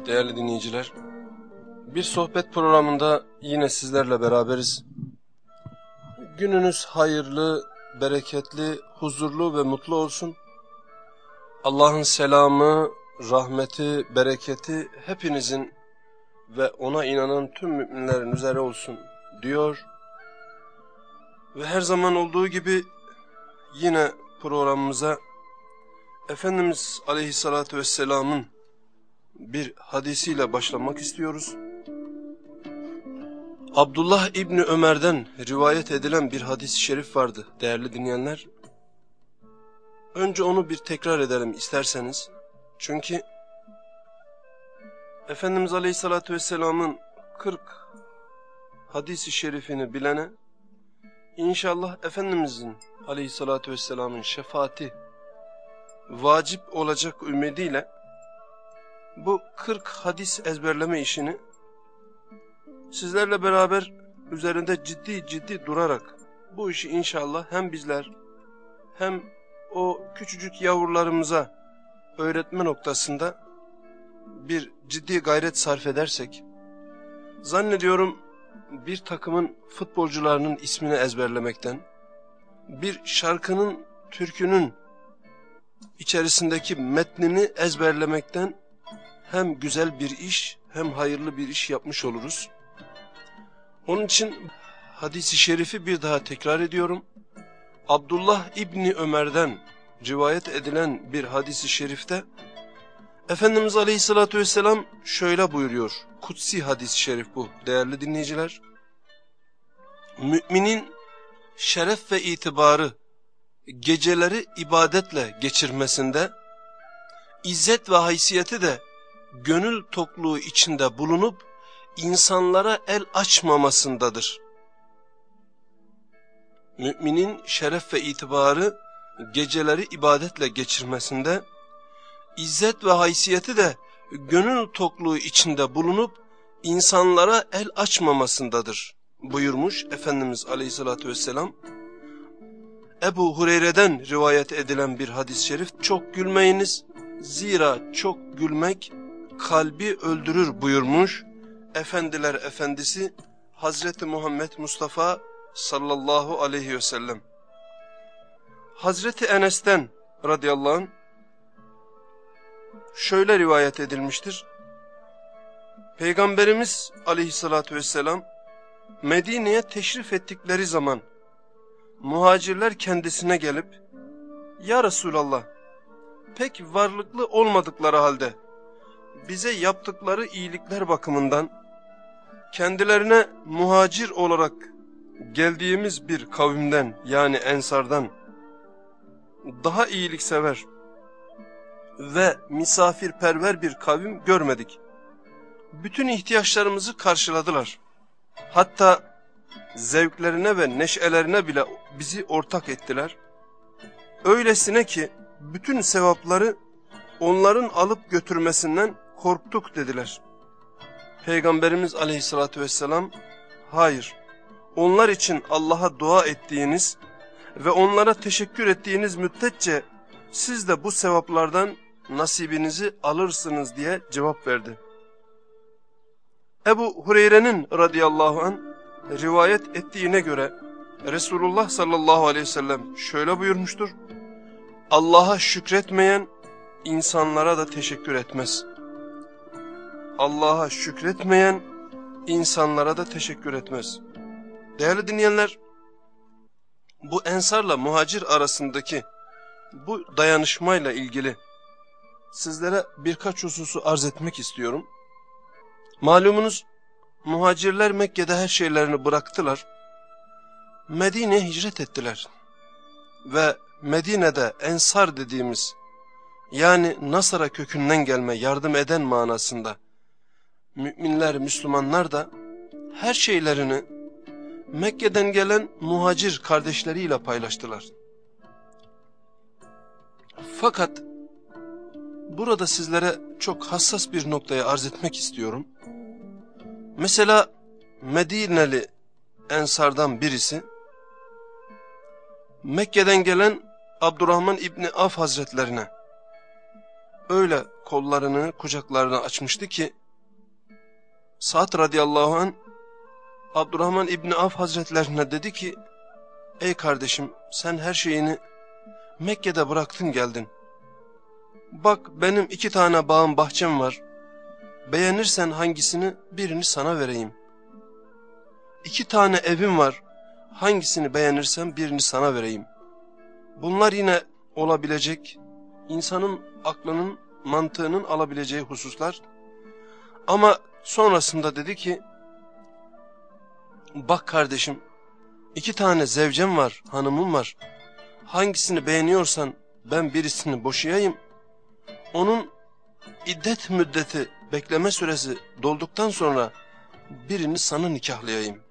Değerli dinleyiciler. Bir sohbet programında yine sizlerle beraberiz. Gününüz hayırlı, bereketli, huzurlu ve mutlu olsun. Allah'ın selamı, rahmeti, bereketi hepinizin ve ona inanan tüm müminlerin üzere olsun diyor. Ve her zaman olduğu gibi yine programımıza Efendimiz Aleyhisselatü Vesselam'ın bir hadisiyle başlamak istiyoruz. Abdullah İbni Ömer'den rivayet edilen bir hadis-i şerif vardı değerli dinleyenler. Önce onu bir tekrar edelim isterseniz. Çünkü Efendimiz Aleyhisselatü Vesselam'ın 40 hadisi şerifini bilene inşallah Efendimizin Aleyhisselatü Vesselam'ın şefaati vacip olacak ümidiyle bu 40 hadis ezberleme işini sizlerle beraber üzerinde ciddi ciddi durarak bu işi inşallah hem bizler hem o küçücük yavrularımıza öğretme noktasında bir ciddi gayret sarf edersek zannediyorum bir takımın futbolcularının ismini ezberlemekten bir şarkının, türkünün içerisindeki metnini ezberlemekten hem güzel bir iş hem hayırlı bir iş yapmış oluruz. Onun için hadisi şerifi bir daha tekrar ediyorum. Abdullah İbni Ömer'den rivayet edilen bir hadisi şerifte Efendimiz Aleyhisselatü Vesselam şöyle buyuruyor. Kutsi hadis-i şerif bu değerli dinleyiciler. Müminin şeref ve itibarı geceleri ibadetle geçirmesinde, izzet ve haysiyeti de gönül tokluğu içinde bulunup insanlara el açmamasındadır. Müminin şeref ve itibarı geceleri ibadetle geçirmesinde, izzet ve haysiyeti de gönül tokluğu içinde bulunup insanlara el açmamasındadır buyurmuş Efendimiz Aleyhisselatü Vesselam. Ebu Hureyre'den rivayet edilen bir hadis-i şerif çok gülmeyiniz zira çok gülmek kalbi öldürür buyurmuş Efendiler Efendisi Hazreti Muhammed Mustafa sallallahu aleyhi ve sellem. Hazreti Enes'ten radıyallahu anh şöyle rivayet edilmiştir. Peygamberimiz aleyhissalatü vesselam Medine'ye teşrif ettikleri zaman muhacirler kendisine gelip Ya Resulallah pek varlıklı olmadıkları halde bize yaptıkları iyilikler bakımından kendilerine muhacir olarak geldiğimiz bir kavimden yani ensardan daha iyiliksever ve misafirperver bir kavim görmedik. Bütün ihtiyaçlarımızı karşıladılar. Hatta zevklerine ve neşelerine bile bizi ortak ettiler. Öylesine ki bütün sevapları onların alıp götürmesinden korktuk dediler. Peygamberimiz aleyhissalatü vesselam, hayır, onlar için Allah'a dua ettiğiniz ve onlara teşekkür ettiğiniz müddetçe siz de bu sevaplardan nasibinizi alırsınız diye cevap verdi. Ebu Hureyre'nin radıyallahu an rivayet ettiğine göre Resulullah sallallahu aleyhi ve sellem şöyle buyurmuştur. Allah'a şükretmeyen insanlara da teşekkür etmez. Allah'a şükretmeyen insanlara da teşekkür etmez. Değerli dinleyenler, bu ensarla muhacir arasındaki bu dayanışmayla ilgili sizlere birkaç hususu arz etmek istiyorum. Malumunuz muhacirler Mekke'de her şeylerini bıraktılar. Medine'ye hicret ettiler. Ve Medine'de ensar dediğimiz yani Nasara kökünden gelme yardım eden manasında müminler, Müslümanlar da her şeylerini Mekke'den gelen muhacir kardeşleriyle paylaştılar. Fakat burada sizlere çok hassas bir noktaya arz etmek istiyorum. Mesela Medineli Ensardan birisi Mekke'den gelen Abdurrahman İbni Af Hazretlerine öyle kollarını, kucaklarını açmıştı ki Sa'd radıyallahu an Abdurrahman İbni Af hazretlerine dedi ki Ey kardeşim sen her şeyini Mekke'de bıraktın geldin. Bak benim iki tane bağım bahçem var. Beğenirsen hangisini birini sana vereyim. İki tane evim var. Hangisini beğenirsen birini sana vereyim. Bunlar yine olabilecek, insanın aklının, mantığının alabileceği hususlar. Ama sonrasında dedi ki, bak kardeşim, iki tane zevcem var, hanımım var. Hangisini beğeniyorsan ben birisini boşayayım. Onun iddet müddeti, bekleme süresi dolduktan sonra birini sana nikahlayayım.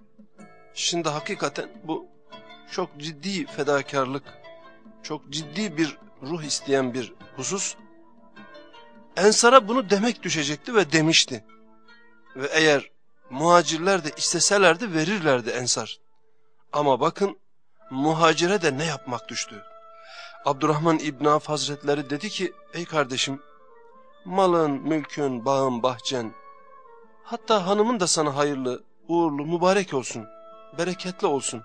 Şimdi hakikaten bu çok ciddi fedakarlık, çok ciddi bir ruh isteyen bir husus. Ensara bunu demek düşecekti ve demişti. Ve eğer muhacirler de isteselerdi verirlerdi ensar. Ama bakın muhacire de ne yapmak düştü. Abdurrahman İbn Af Hazretleri dedi ki ey kardeşim malın, mülkün, bağın, bahçen hatta hanımın da sana hayırlı, uğurlu, mübarek olsun, bereketli olsun.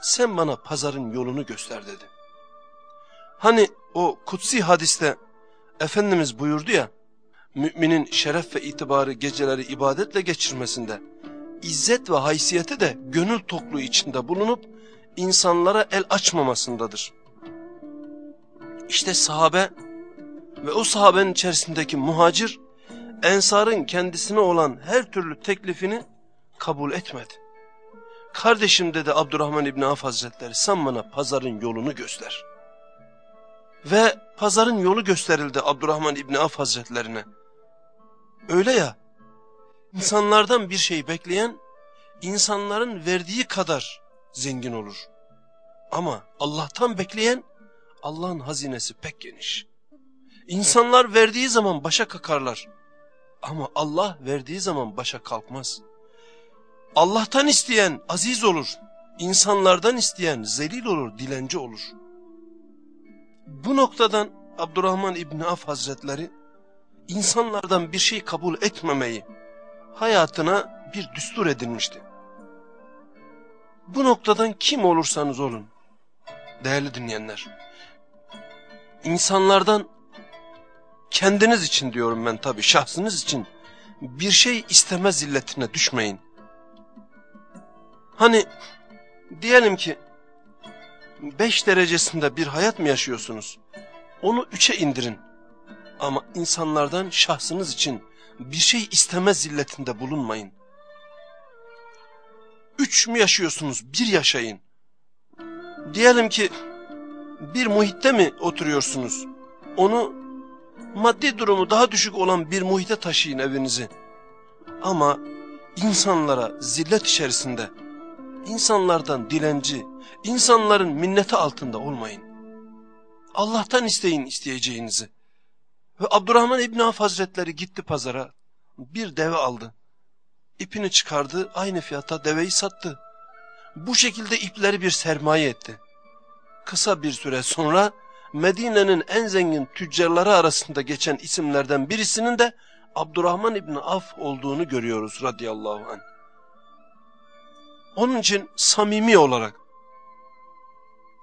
Sen bana pazarın yolunu göster dedi. Hani o kutsi hadiste Efendimiz buyurdu ya, müminin şeref ve itibarı geceleri ibadetle geçirmesinde, izzet ve haysiyete de gönül tokluğu içinde bulunup insanlara el açmamasındadır. İşte sahabe ve o sahabenin içerisindeki muhacir, ensarın kendisine olan her türlü teklifini kabul etmedi. Kardeşim dedi Abdurrahman İbni Af Hazretleri sen bana pazarın yolunu göster. Ve pazarın yolu gösterildi Abdurrahman İbni Af Hazretlerine. Öyle ya, insanlardan bir şey bekleyen, insanların verdiği kadar zengin olur. Ama Allah'tan bekleyen, Allah'ın hazinesi pek geniş. İnsanlar verdiği zaman başa kakarlar. Ama Allah verdiği zaman başa kalkmaz. Allah'tan isteyen aziz olur. İnsanlardan isteyen zelil olur, dilenci olur. Bu noktadan Abdurrahman İbni Af Hazretleri insanlardan bir şey kabul etmemeyi hayatına bir düstur edinmişti. Bu noktadan kim olursanız olun değerli dinleyenler insanlardan kendiniz için diyorum ben tabi şahsınız için bir şey isteme zilletine düşmeyin. Hani diyelim ki 5 derecesinde bir hayat mı yaşıyorsunuz? Onu 3'e indirin. Ama insanlardan şahsınız için bir şey isteme zilletinde bulunmayın. 3 mü yaşıyorsunuz? Bir yaşayın. Diyelim ki bir muhitte mi oturuyorsunuz? Onu maddi durumu daha düşük olan bir muhite taşıyın evinizi. Ama insanlara zillet içerisinde, insanlardan dilenci, insanların minneti altında olmayın. Allah'tan isteyin isteyeceğinizi. Abdurrahman İbni Af Hazretleri gitti pazara, bir deve aldı. İpini çıkardı, aynı fiyata deveyi sattı. Bu şekilde ipleri bir sermaye etti kısa bir süre sonra Medine'nin en zengin tüccarları arasında geçen isimlerden birisinin de Abdurrahman İbni Af olduğunu görüyoruz radıyallahu anh. Onun için samimi olarak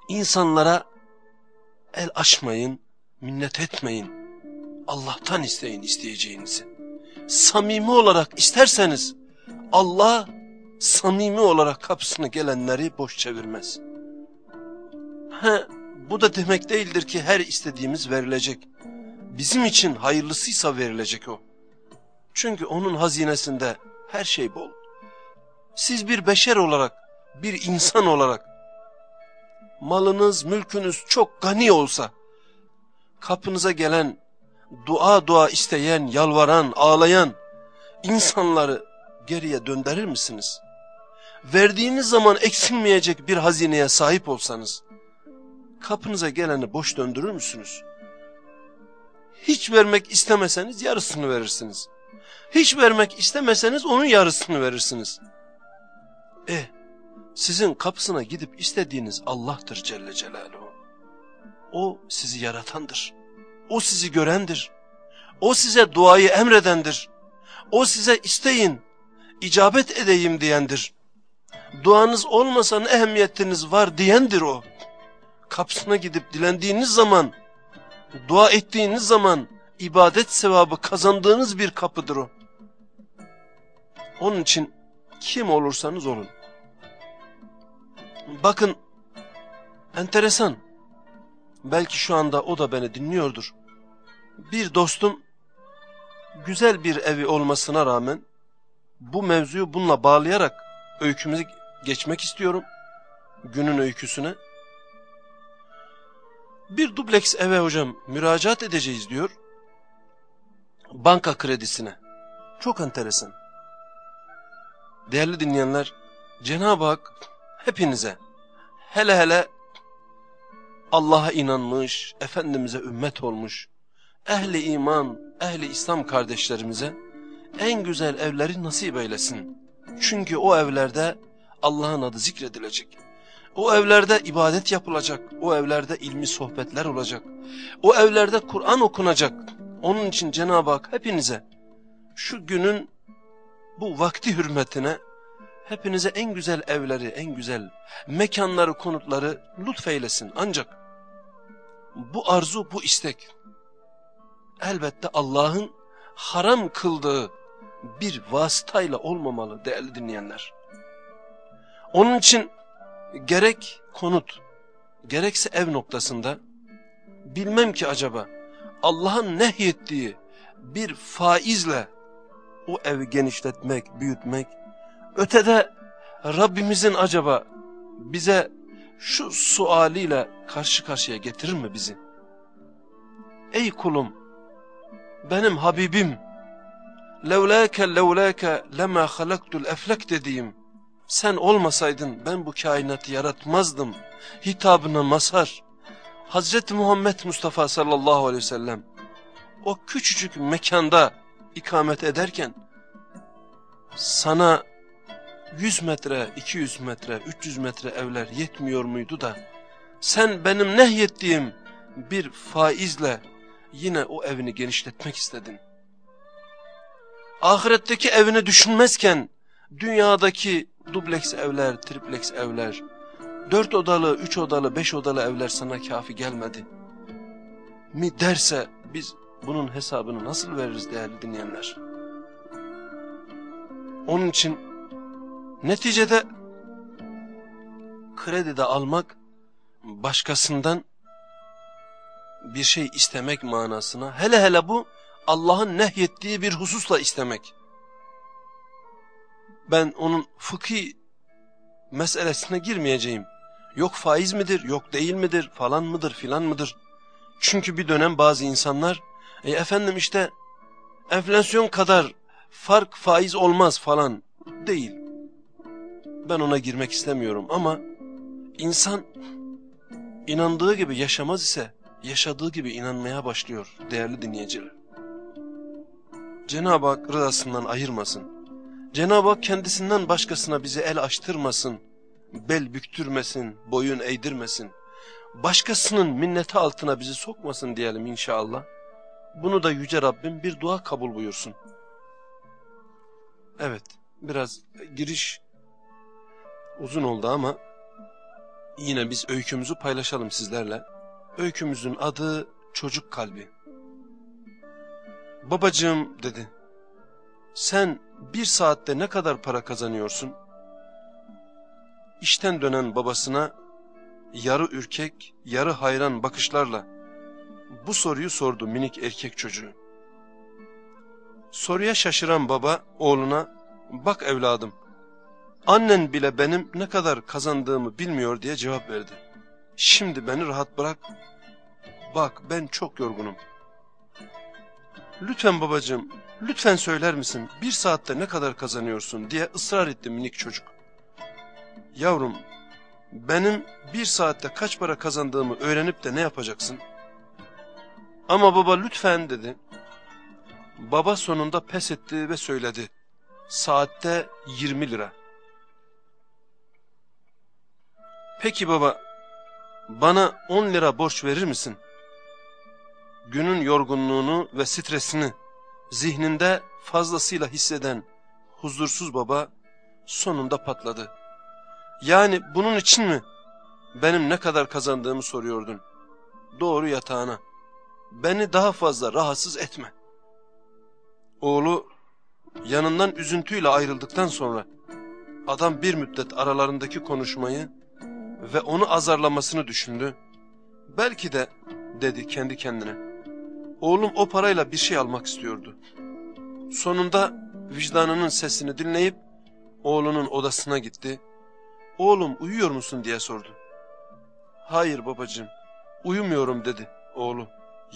insanlara el açmayın, minnet etmeyin. Allah'tan isteyin isteyeceğinizi. Samimi olarak isterseniz Allah samimi olarak kapısına gelenleri boş çevirmez. He, bu da demek değildir ki her istediğimiz verilecek. Bizim için hayırlısıysa verilecek o. Çünkü onun hazinesinde her şey bol. Siz bir beşer olarak, bir insan olarak, malınız, mülkünüz çok gani olsa, kapınıza gelen, dua dua isteyen, yalvaran, ağlayan insanları geriye döndürür misiniz? Verdiğiniz zaman eksilmeyecek bir hazineye sahip olsanız, kapınıza geleni boş döndürür müsünüz? Hiç vermek istemeseniz yarısını verirsiniz. Hiç vermek istemeseniz onun yarısını verirsiniz. Eh, sizin kapısına gidip istediğiniz Allah'tır Celle Celaluhu. O sizi yaratandır. O sizi görendir. O size duayı emredendir. O size isteyin, icabet edeyim diyendir. Duanız olmasa ne ehemmiyetiniz var diyendir o. Kapısına gidip dilendiğiniz zaman, dua ettiğiniz zaman ibadet sevabı kazandığınız bir kapıdır o. Onun için kim olursanız olun. Bakın enteresan. Belki şu anda o da beni dinliyordur. Bir dostum güzel bir evi olmasına rağmen bu mevzuyu bununla bağlayarak öykümüzü geçmek istiyorum. Günün öyküsüne. Bir dubleks eve hocam müracaat edeceğiz diyor. Banka kredisine. Çok enteresan. Değerli dinleyenler, Cenab-ı Hak hepinize, hele hele Allah'a inanmış, Efendimiz'e ümmet olmuş, ehli iman, ehli İslam kardeşlerimize en güzel evleri nasip eylesin. Çünkü o evlerde Allah'ın adı zikredilecek. O evlerde ibadet yapılacak, o evlerde ilmi sohbetler olacak, o evlerde Kur'an okunacak. Onun için Cenab-ı Hak hepinize şu günün bu vakti hürmetine hepinize en güzel evleri, en güzel mekanları, konutları lütfeylesin. Ancak bu arzu, bu istek elbette Allah'ın haram kıldığı bir vasıtayla olmamalı değerli dinleyenler. Onun için gerek konut, gerekse ev noktasında bilmem ki acaba Allah'ın nehyettiği bir faizle o evi genişletmek, büyütmek, ötede Rabbimizin acaba bize şu sualiyle karşı karşıya getirir mi bizi? Ey kulum, benim Habibim, levlâke levlâke lemâ halaktul eflek dediğim, sen olmasaydın ben bu kainatı yaratmazdım hitabına mazhar. Hazreti Muhammed Mustafa sallallahu aleyhi ve sellem o küçücük mekanda ikamet ederken sana 100 metre, 200 metre, 300 metre evler yetmiyor muydu da sen benim nehyettiğim bir faizle yine o evini genişletmek istedin. Ahiretteki evini düşünmezken dünyadaki dubleks evler, tripleks evler, dört odalı, üç odalı, beş odalı evler sana kafi gelmedi. Mi derse biz bunun hesabını nasıl veririz değerli dinleyenler? Onun için neticede kredi de almak başkasından bir şey istemek manasına hele hele bu Allah'ın nehyettiği bir hususla istemek. Ben onun fıkhi meselesine girmeyeceğim. Yok faiz midir, yok değil midir, falan mıdır, filan mıdır? Çünkü bir dönem bazı insanlar, e efendim işte enflasyon kadar fark faiz olmaz falan değil. Ben ona girmek istemiyorum ama insan inandığı gibi yaşamaz ise yaşadığı gibi inanmaya başlıyor değerli dinleyiciler. Cenab-ı Hak rızasından ayırmasın. Cenab-ı Hak kendisinden başkasına bizi el açtırmasın, bel büktürmesin, boyun eğdirmesin. Başkasının minneti altına bizi sokmasın diyelim inşallah. Bunu da Yüce Rabbim bir dua kabul buyursun. Evet, biraz giriş uzun oldu ama yine biz öykümüzü paylaşalım sizlerle. Öykümüzün adı Çocuk Kalbi. Babacığım dedi, sen bir saatte ne kadar para kazanıyorsun? İşten dönen babasına yarı ürkek, yarı hayran bakışlarla bu soruyu sordu minik erkek çocuğu. Soruya şaşıran baba oğluna bak evladım annen bile benim ne kadar kazandığımı bilmiyor diye cevap verdi. Şimdi beni rahat bırak bak ben çok yorgunum. Lütfen babacığım lütfen söyler misin bir saatte ne kadar kazanıyorsun diye ısrar etti minik çocuk. Yavrum benim bir saatte kaç para kazandığımı öğrenip de ne yapacaksın? Ama baba lütfen dedi. Baba sonunda pes etti ve söyledi. Saatte 20 lira. Peki baba bana 10 lira borç verir misin? günün yorgunluğunu ve stresini zihninde fazlasıyla hisseden huzursuz baba sonunda patladı. Yani bunun için mi benim ne kadar kazandığımı soruyordun? Doğru yatağına. Beni daha fazla rahatsız etme. Oğlu yanından üzüntüyle ayrıldıktan sonra adam bir müddet aralarındaki konuşmayı ve onu azarlamasını düşündü. Belki de dedi kendi kendine. Oğlum o parayla bir şey almak istiyordu. Sonunda vicdanının sesini dinleyip oğlunun odasına gitti. Oğlum uyuyor musun diye sordu. Hayır babacığım uyumuyorum dedi oğlu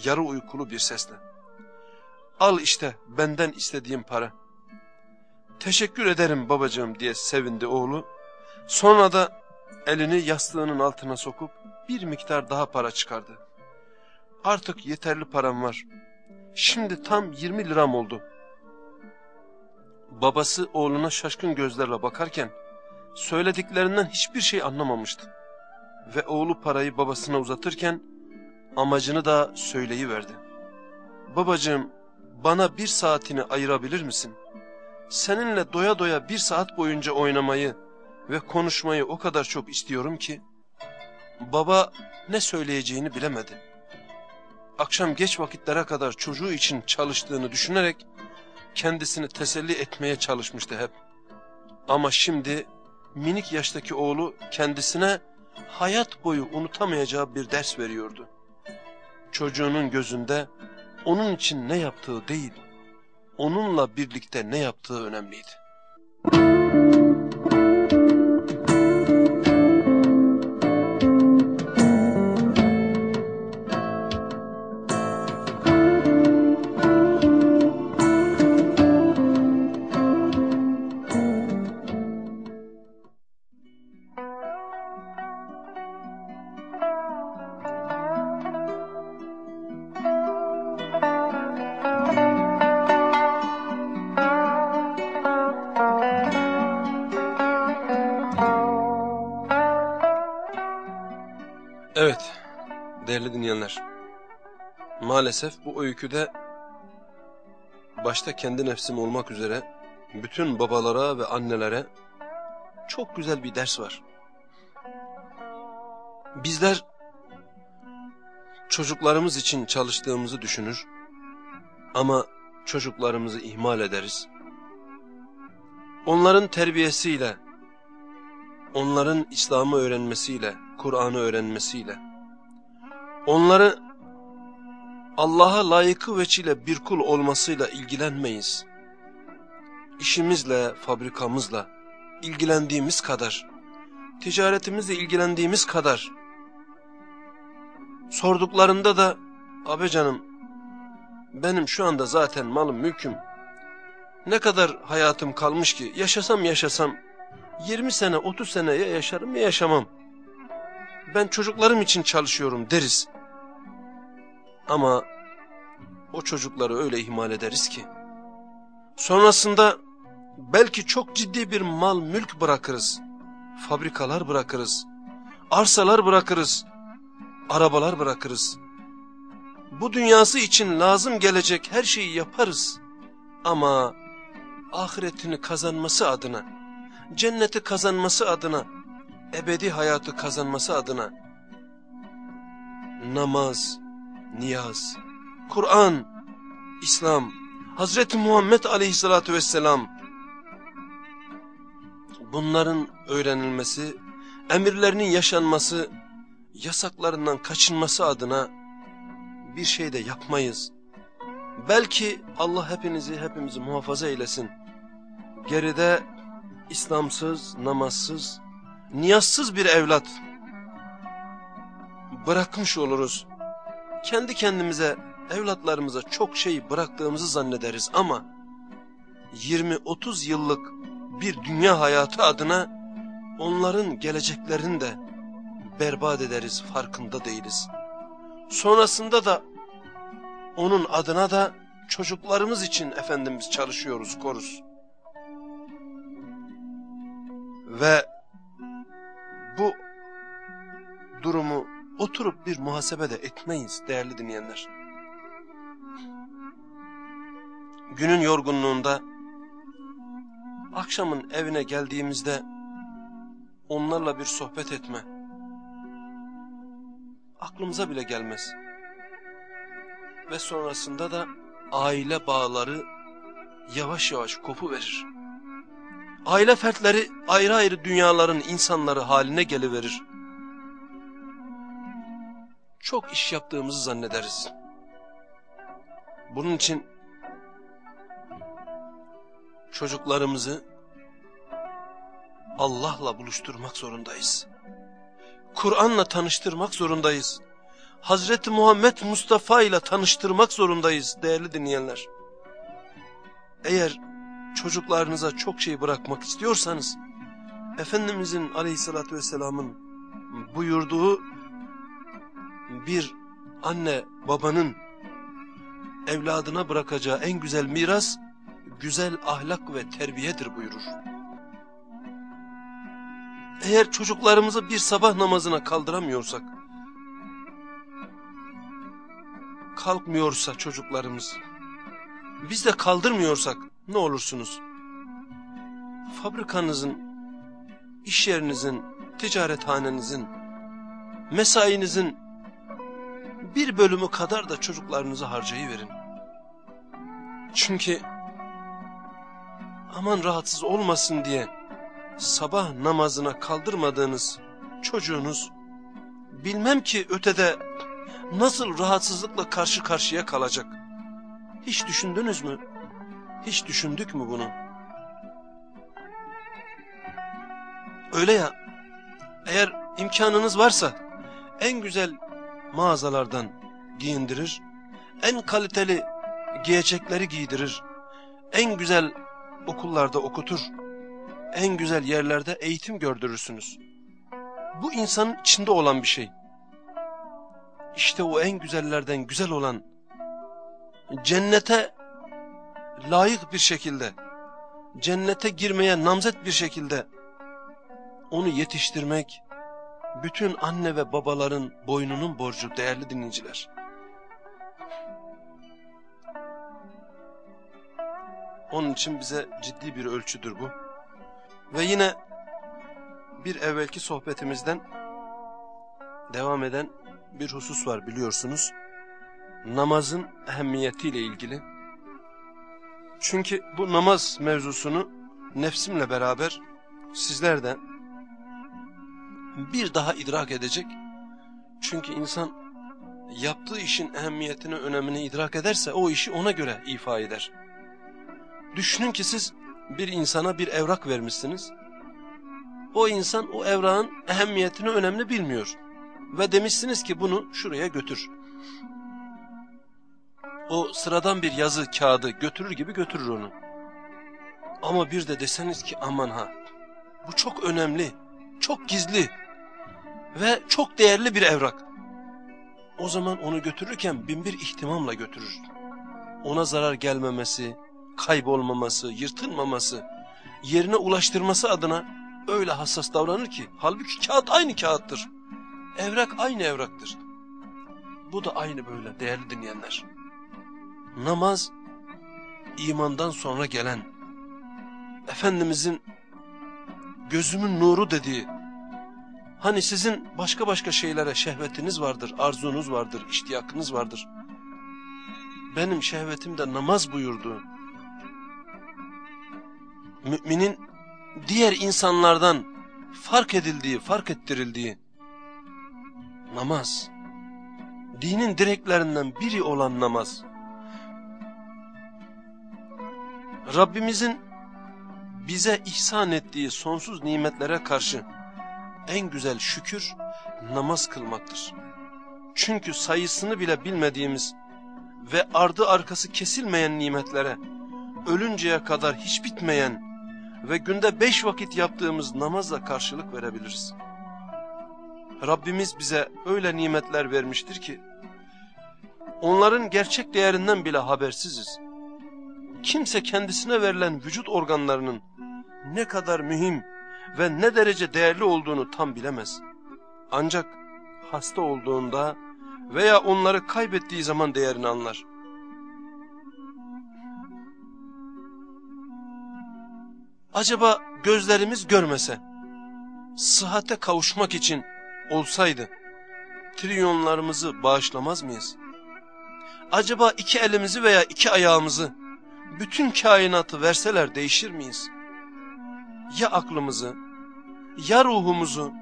yarı uykulu bir sesle. Al işte benden istediğim para. Teşekkür ederim babacığım diye sevindi oğlu. Sonra da elini yastığının altına sokup bir miktar daha para çıkardı. Artık yeterli param var. Şimdi tam 20 liram oldu. Babası oğluna şaşkın gözlerle bakarken söylediklerinden hiçbir şey anlamamıştı. Ve oğlu parayı babasına uzatırken amacını da söyleyiverdi. Babacığım bana bir saatini ayırabilir misin? Seninle doya doya bir saat boyunca oynamayı ve konuşmayı o kadar çok istiyorum ki. Baba ne söyleyeceğini bilemedi. Akşam geç vakitlere kadar çocuğu için çalıştığını düşünerek kendisini teselli etmeye çalışmıştı hep. Ama şimdi minik yaştaki oğlu kendisine hayat boyu unutamayacağı bir ders veriyordu. Çocuğunun gözünde onun için ne yaptığı değil, onunla birlikte ne yaptığı önemliydi. Maalesef bu öyküde başta kendi nefsim olmak üzere bütün babalara ve annelere çok güzel bir ders var. Bizler çocuklarımız için çalıştığımızı düşünür ama çocuklarımızı ihmal ederiz. Onların terbiyesiyle, onların İslam'ı öğrenmesiyle, Kur'an'ı öğrenmesiyle, onları Allah'a layıkı veçile bir kul olmasıyla ilgilenmeyiz. İşimizle, fabrikamızla ilgilendiğimiz kadar, ticaretimizle ilgilendiğimiz kadar, sorduklarında da, abi canım, benim şu anda zaten malım mülküm, ne kadar hayatım kalmış ki, yaşasam yaşasam, 20 sene 30 sene ya yaşarım ya yaşamam. Ben çocuklarım için çalışıyorum deriz. Ama o çocukları öyle ihmal ederiz ki. Sonrasında belki çok ciddi bir mal mülk bırakırız. Fabrikalar bırakırız. Arsalar bırakırız. Arabalar bırakırız. Bu dünyası için lazım gelecek her şeyi yaparız. Ama ahiretini kazanması adına, cenneti kazanması adına, ebedi hayatı kazanması adına namaz, niyaz, Kur'an, İslam, Hazreti Muhammed aleyhissalatü vesselam bunların öğrenilmesi, emirlerinin yaşanması, yasaklarından kaçınması adına bir şey de yapmayız. Belki Allah hepinizi hepimizi muhafaza eylesin. Geride İslamsız, namazsız, niyazsız bir evlat bırakmış oluruz. Kendi kendimize, evlatlarımıza çok şey bıraktığımızı zannederiz ama 20-30 yıllık bir dünya hayatı adına onların geleceklerini de berbat ederiz farkında değiliz. Sonrasında da onun adına da çocuklarımız için Efendimiz çalışıyoruz, koruz. Ve bu durumu oturup bir muhasebe de etmeyiz değerli dinleyenler. günün yorgunluğunda, akşamın evine geldiğimizde onlarla bir sohbet etme aklımıza bile gelmez. Ve sonrasında da aile bağları yavaş yavaş kopu verir. Aile fertleri ayrı ayrı dünyaların insanları haline geliverir. Çok iş yaptığımızı zannederiz. Bunun için çocuklarımızı Allah'la buluşturmak zorundayız. Kur'an'la tanıştırmak zorundayız. Hazreti Muhammed Mustafa ile tanıştırmak zorundayız değerli dinleyenler. Eğer çocuklarınıza çok şey bırakmak istiyorsanız, Efendimizin aleyhissalatü vesselamın buyurduğu bir anne babanın evladına bırakacağı en güzel miras, güzel ahlak ve terbiyedir buyurur. Eğer çocuklarımızı bir sabah namazına kaldıramıyorsak, kalkmıyorsa çocuklarımız, biz de kaldırmıyorsak ne olursunuz? Fabrikanızın, iş yerinizin, ticarethanenizin, mesainizin bir bölümü kadar da çocuklarınızı harcayıverin. Çünkü aman rahatsız olmasın diye sabah namazına kaldırmadığınız çocuğunuz bilmem ki ötede nasıl rahatsızlıkla karşı karşıya kalacak. Hiç düşündünüz mü? Hiç düşündük mü bunu? Öyle ya, eğer imkanınız varsa en güzel mağazalardan giyindirir, en kaliteli giyecekleri giydirir, en güzel okullarda okutur, en güzel yerlerde eğitim gördürürsünüz. Bu insanın içinde olan bir şey. İşte o en güzellerden güzel olan, cennete layık bir şekilde, cennete girmeye namzet bir şekilde onu yetiştirmek, bütün anne ve babaların boynunun borcu değerli dinleyiciler. Onun için bize ciddi bir ölçüdür bu. Ve yine bir evvelki sohbetimizden devam eden bir husus var biliyorsunuz. Namazın ehemmiyetiyle ilgili. Çünkü bu namaz mevzusunu nefsimle beraber sizler de bir daha idrak edecek. Çünkü insan yaptığı işin ehemmiyetini, önemini idrak ederse o işi ona göre ifa eder. Düşünün ki siz bir insana bir evrak vermişsiniz. O insan o evrağın ehemmiyetini, önemini bilmiyor. Ve demişsiniz ki bunu şuraya götür. O sıradan bir yazı kağıdı götürür gibi götürür onu. Ama bir de deseniz ki aman ha bu çok önemli, çok gizli ve çok değerli bir evrak. O zaman onu götürürken binbir ihtimamla götürür. Ona zarar gelmemesi, kaybolmaması, yırtılmaması, yerine ulaştırması adına öyle hassas davranır ki halbuki kağıt aynı kağıttır. Evrak aynı evraktır. Bu da aynı böyle değerli dinleyenler. Namaz imandan sonra gelen Efendimizin gözümün nuru dediği hani sizin başka başka şeylere şehvetiniz vardır, arzunuz vardır, iştiyakınız vardır. Benim şehvetim de namaz buyurdu müminin diğer insanlardan fark edildiği, fark ettirildiği namaz, dinin direklerinden biri olan namaz, Rabbimizin bize ihsan ettiği sonsuz nimetlere karşı en güzel şükür namaz kılmaktır. Çünkü sayısını bile bilmediğimiz ve ardı arkası kesilmeyen nimetlere, ölünceye kadar hiç bitmeyen ve günde beş vakit yaptığımız namazla karşılık verebiliriz. Rabbimiz bize öyle nimetler vermiştir ki, onların gerçek değerinden bile habersiziz. Kimse kendisine verilen vücut organlarının ne kadar mühim ve ne derece değerli olduğunu tam bilemez. Ancak hasta olduğunda veya onları kaybettiği zaman değerini anlar. Acaba gözlerimiz görmese, sıhhate kavuşmak için olsaydı, trilyonlarımızı bağışlamaz mıyız? Acaba iki elimizi veya iki ayağımızı, bütün kainatı verseler değişir miyiz? Ya aklımızı, ya ruhumuzu,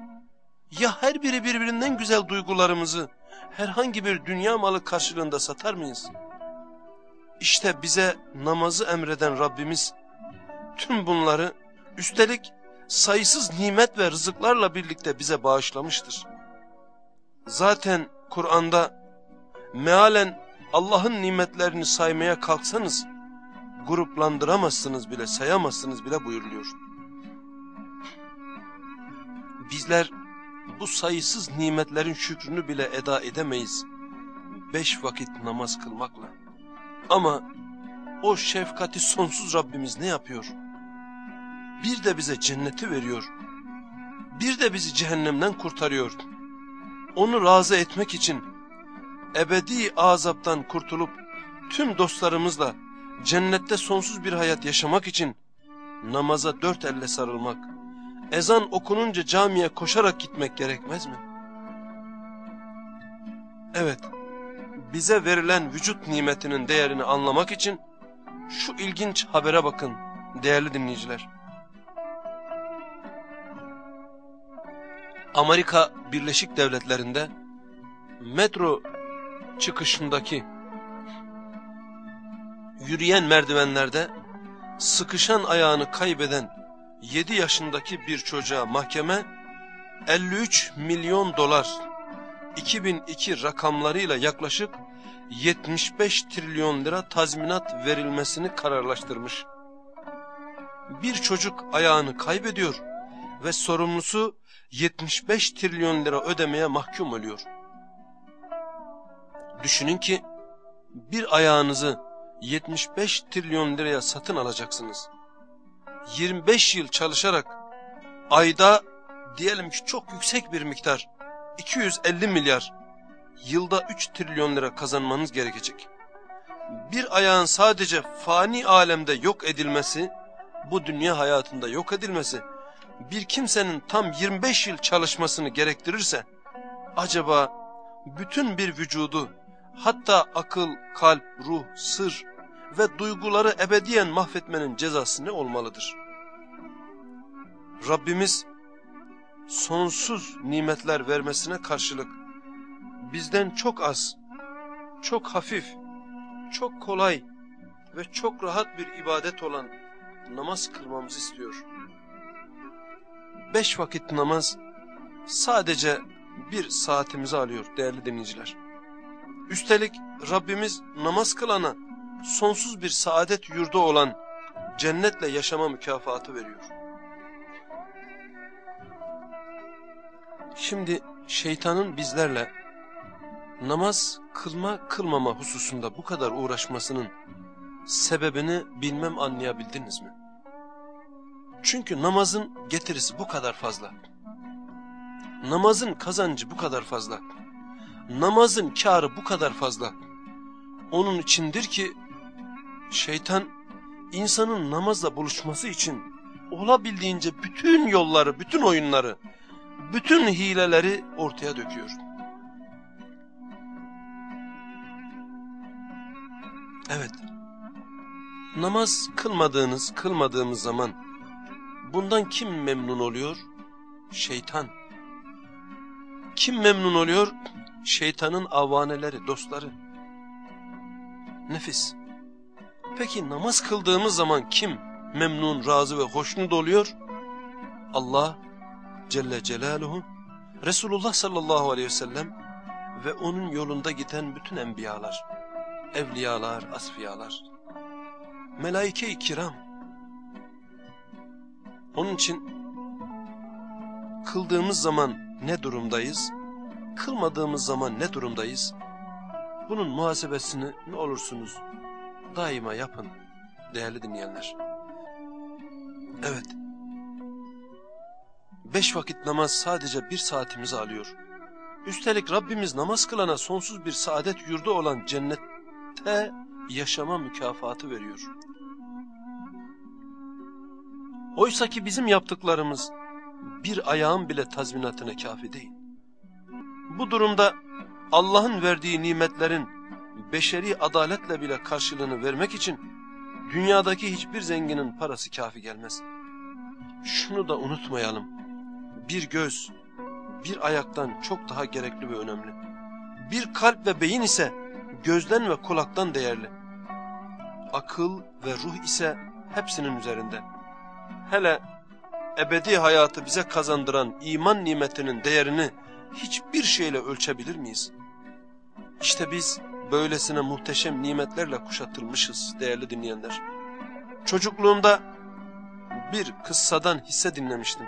ya her biri birbirinden güzel duygularımızı herhangi bir dünya malı karşılığında satar mıyız? İşte bize namazı emreden Rabbimiz tüm bunları üstelik sayısız nimet ve rızıklarla birlikte bize bağışlamıştır. Zaten Kur'an'da mealen Allah'ın nimetlerini saymaya kalksanız gruplandıramazsınız bile sayamazsınız bile buyuruluyor. Bizler bu sayısız nimetlerin şükrünü bile eda edemeyiz. Beş vakit namaz kılmakla. Ama o şefkati sonsuz Rabbimiz ne yapıyor? Bir de bize cenneti veriyor. Bir de bizi cehennemden kurtarıyor. Onu razı etmek için ebedi azaptan kurtulup tüm dostlarımızla cennette sonsuz bir hayat yaşamak için namaza dört elle sarılmak, ezan okununca camiye koşarak gitmek gerekmez mi? Evet, bize verilen vücut nimetinin değerini anlamak için şu ilginç habere bakın değerli dinleyiciler. Amerika Birleşik Devletleri'nde metro çıkışındaki yürüyen merdivenlerde sıkışan ayağını kaybeden 7 yaşındaki bir çocuğa mahkeme 53 milyon dolar 2002 rakamlarıyla yaklaşık 75 trilyon lira tazminat verilmesini kararlaştırmış. Bir çocuk ayağını kaybediyor ve sorumlusu 75 trilyon lira ödemeye mahkum oluyor. Düşünün ki bir ayağınızı 75 trilyon liraya satın alacaksınız. 25 yıl çalışarak ayda diyelim ki çok yüksek bir miktar 250 milyar yılda 3 trilyon lira kazanmanız gerekecek. Bir ayağın sadece fani alemde yok edilmesi, bu dünya hayatında yok edilmesi, bir kimsenin tam 25 yıl çalışmasını gerektirirse, acaba bütün bir vücudu, hatta akıl, kalp, ruh, sır ve duyguları ebediyen mahvetmenin cezası ne olmalıdır? Rabbimiz sonsuz nimetler vermesine karşılık bizden çok az, çok hafif, çok kolay ve çok rahat bir ibadet olan namaz kılmamızı istiyor. Beş vakit namaz sadece bir saatimizi alıyor değerli dinleyiciler. Üstelik Rabbimiz namaz kılana sonsuz bir saadet yurdu olan cennetle yaşama mükafatı veriyor. Şimdi şeytanın bizlerle namaz kılma kılmama hususunda bu kadar uğraşmasının sebebini bilmem anlayabildiniz mi? Çünkü namazın getirisi bu kadar fazla. Namazın kazancı bu kadar fazla. Namazın karı bu kadar fazla. Onun içindir ki şeytan insanın namazla buluşması için olabildiğince bütün yolları, bütün oyunları, bütün hileleri ortaya döküyor. Evet, namaz kılmadığınız, kılmadığımız zaman bundan kim memnun oluyor? Şeytan. Kim memnun oluyor? Şeytanın avaneleri, dostları. Nefis. Peki namaz kıldığımız zaman kim memnun, razı ve hoşnut oluyor? Allah Celle Celaluhu, Resulullah sallallahu aleyhi ve sellem ve onun yolunda giden bütün enbiyalar, evliyalar, asfiyalar, melaike-i kiram. Onun için kıldığımız zaman ne durumdayız, kılmadığımız zaman ne durumdayız? Bunun muhasebesini ne olursunuz daima yapın değerli dinleyenler. Evet. Beş vakit namaz sadece bir saatimizi alıyor. Üstelik Rabbimiz namaz kılana sonsuz bir saadet yurdu olan cennette yaşama mükafatı veriyor. Oysa ki bizim yaptıklarımız bir ayağın bile tazminatına kafi değil. Bu durumda Allah'ın verdiği nimetlerin beşeri adaletle bile karşılığını vermek için dünyadaki hiçbir zenginin parası kafi gelmez. Şunu da unutmayalım. Bir göz, bir ayaktan çok daha gerekli ve önemli. Bir kalp ve beyin ise gözden ve kulaktan değerli. Akıl ve ruh ise hepsinin üzerinde. Hele ebedi hayatı bize kazandıran iman nimetinin değerini hiçbir şeyle ölçebilir miyiz? İşte biz böylesine muhteşem nimetlerle kuşatılmışız değerli dinleyenler. Çocukluğumda bir kıssadan hisse dinlemiştim.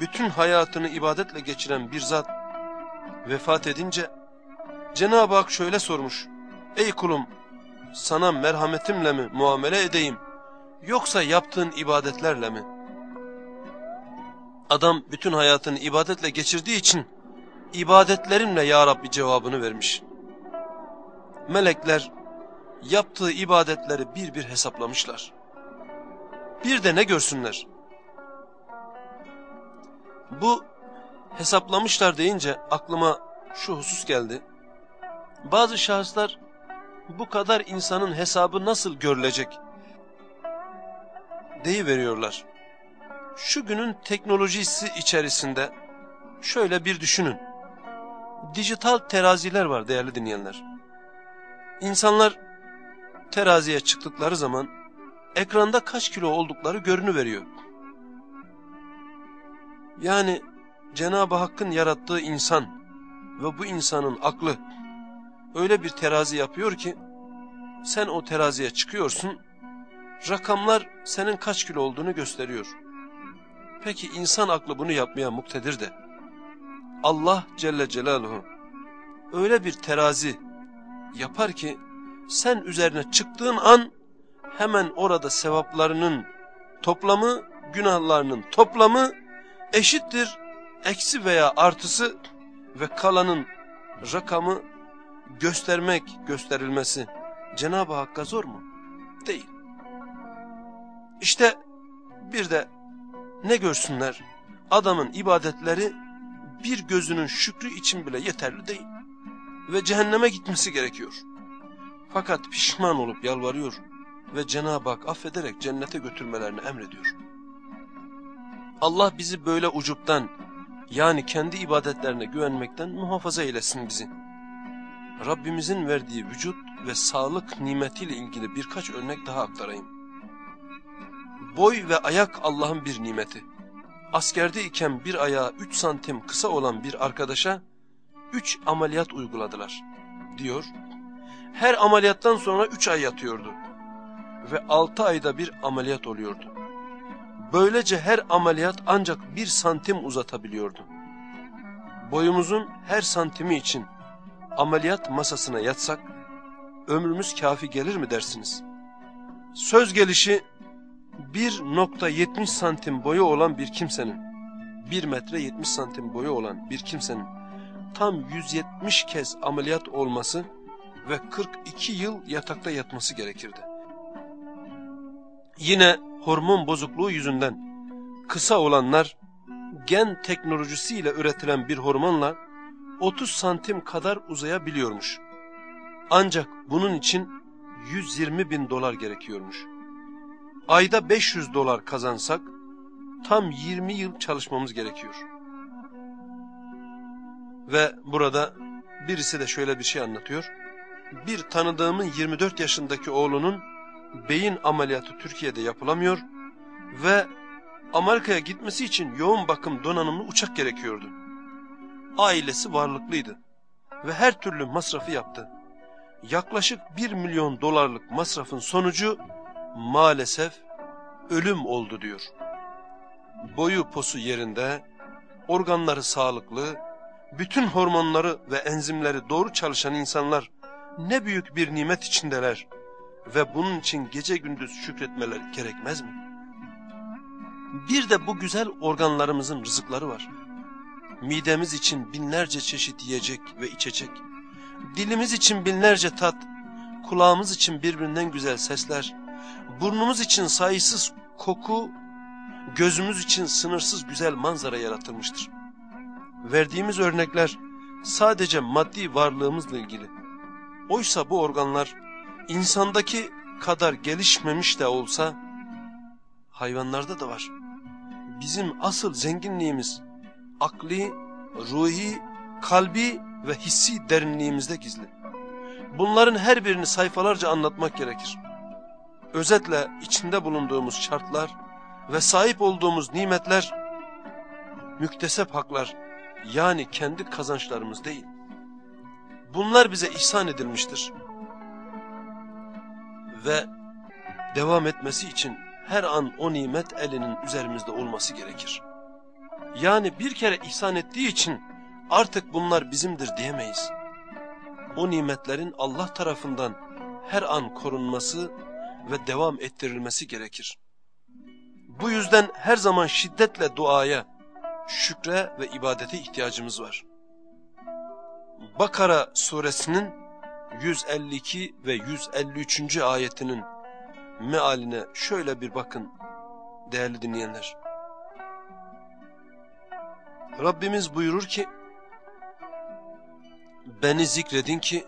Bütün hayatını ibadetle geçiren bir zat vefat edince Cenab-ı Hak şöyle sormuş. Ey kulum sana merhametimle mi muamele edeyim yoksa yaptığın ibadetlerle mi? Adam bütün hayatını ibadetle geçirdiği için ibadetlerimle ya Rabbi cevabını vermiş. Melekler yaptığı ibadetleri bir bir hesaplamışlar. Bir de ne görsünler? Bu hesaplamışlar deyince aklıma şu husus geldi. Bazı şahıslar bu kadar insanın hesabı nasıl görülecek veriyorlar. Şu günün teknolojisi içerisinde şöyle bir düşünün. Dijital teraziler var değerli dinleyenler. İnsanlar teraziye çıktıkları zaman ekranda kaç kilo oldukları görünüveriyor. Yani Cenab-ı Hakk'ın yarattığı insan ve bu insanın aklı öyle bir terazi yapıyor ki sen o teraziye çıkıyorsun rakamlar senin kaç kilo olduğunu gösteriyor. Peki insan aklı bunu yapmaya muktedir de Allah Celle Celaluhu öyle bir terazi yapar ki sen üzerine çıktığın an hemen orada sevaplarının toplamı, günahlarının toplamı eşittir. Eksi veya artısı ve kalanın rakamı göstermek, gösterilmesi Cenab-ı Hakk'a zor mu? Değil. İşte bir de ne görsünler? Adamın ibadetleri bir gözünün şükrü için bile yeterli değil. Ve cehenneme gitmesi gerekiyor. Fakat pişman olup yalvarıyor ve Cenab-ı Hak affederek cennete götürmelerini emrediyor. Allah bizi böyle ucuptan yani kendi ibadetlerine güvenmekten muhafaza eylesin bizi. Rabbimizin verdiği vücut ve sağlık nimetiyle ilgili birkaç örnek daha aktarayım. Boy ve ayak Allah'ın bir nimeti. Askerde iken bir ayağı 3 santim kısa olan bir arkadaşa 3 ameliyat uyguladılar, diyor. Her ameliyattan sonra 3 ay yatıyordu ve 6 ayda bir ameliyat oluyordu. Böylece her ameliyat ancak 1 santim uzatabiliyordu. Boyumuzun her santimi için ameliyat masasına yatsak ömrümüz kafi gelir mi dersiniz? Söz gelişi 1.70 santim boyu olan bir kimsenin 1 metre 70 santim boyu olan bir kimsenin tam 170 kez ameliyat olması ve 42 yıl yatakta yatması gerekirdi. Yine hormon bozukluğu yüzünden kısa olanlar gen teknolojisiyle üretilen bir hormonla 30 santim kadar uzayabiliyormuş. Ancak bunun için 120 bin dolar gerekiyormuş. Ayda 500 dolar kazansak tam 20 yıl çalışmamız gerekiyor. Ve burada birisi de şöyle bir şey anlatıyor. Bir tanıdığımın 24 yaşındaki oğlunun beyin ameliyatı Türkiye'de yapılamıyor ve Amerika'ya gitmesi için yoğun bakım donanımlı uçak gerekiyordu. Ailesi varlıklıydı ve her türlü masrafı yaptı. Yaklaşık 1 milyon dolarlık masrafın sonucu maalesef ölüm oldu diyor. Boyu posu yerinde, organları sağlıklı, bütün hormonları ve enzimleri doğru çalışan insanlar ne büyük bir nimet içindeler ve bunun için gece gündüz şükretmeler gerekmez mi? Bir de bu güzel organlarımızın rızıkları var. Midemiz için binlerce çeşit yiyecek ve içecek, dilimiz için binlerce tat, kulağımız için birbirinden güzel sesler, burnumuz için sayısız koku, gözümüz için sınırsız güzel manzara yaratılmıştır. Verdiğimiz örnekler sadece maddi varlığımızla ilgili. Oysa bu organlar insandaki kadar gelişmemiş de olsa hayvanlarda da var. Bizim asıl zenginliğimiz akli, ruhi, kalbi ve hissi derinliğimizde gizli. Bunların her birini sayfalarca anlatmak gerekir. Özetle içinde bulunduğumuz şartlar ve sahip olduğumuz nimetler müktesep haklar yani kendi kazançlarımız değil. Bunlar bize ihsan edilmiştir. Ve devam etmesi için her an o nimet elinin üzerimizde olması gerekir. Yani bir kere ihsan ettiği için artık bunlar bizimdir diyemeyiz. O nimetlerin Allah tarafından her an korunması ve devam ettirilmesi gerekir. Bu yüzden her zaman şiddetle duaya, şükre ve ibadete ihtiyacımız var. Bakara suresinin 152 ve 153. ayetinin mealine şöyle bir bakın değerli dinleyenler. Rabbimiz buyurur ki, Beni zikredin ki,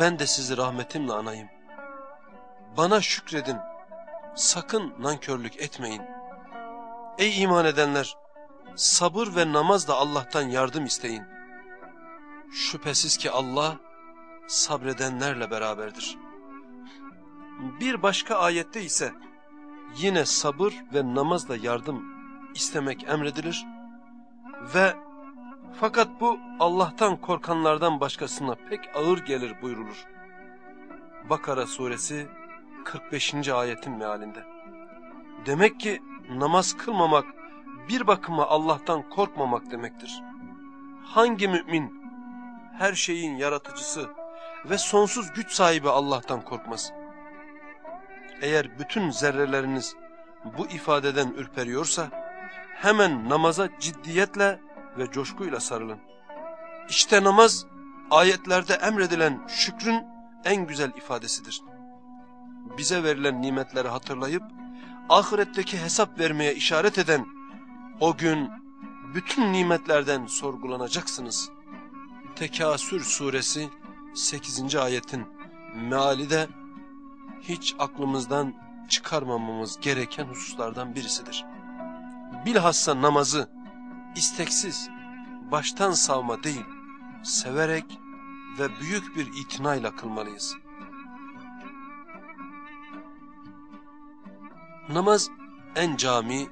ben de sizi rahmetimle anayım. Bana şükredin, sakın nankörlük etmeyin. Ey iman edenler, sabır ve namazla Allah'tan yardım isteyin. Şüphesiz ki Allah, sabredenlerle beraberdir. Bir başka ayette ise, yine sabır ve namazla yardım istemek emredilir ve fakat bu Allah'tan korkanlardan başkasına pek ağır gelir buyrulur. Bakara suresi 45. ayetin mealinde. Demek ki namaz kılmamak bir bakıma Allah'tan korkmamak demektir. Hangi mümin her şeyin yaratıcısı ve sonsuz güç sahibi Allah'tan korkmaz? Eğer bütün zerreleriniz bu ifadeden ürperiyorsa hemen namaza ciddiyetle ve coşkuyla sarılın. İşte namaz ayetlerde emredilen şükrün en güzel ifadesidir. Bize verilen nimetleri hatırlayıp ahiretteki hesap vermeye işaret eden o gün bütün nimetlerden sorgulanacaksınız. Tekasür suresi 8. ayetin meali de hiç aklımızdan çıkarmamamız gereken hususlardan birisidir. Bilhassa namazı isteksiz, baştan savma değil, severek ve büyük bir itinayla kılmalıyız. Namaz en cami,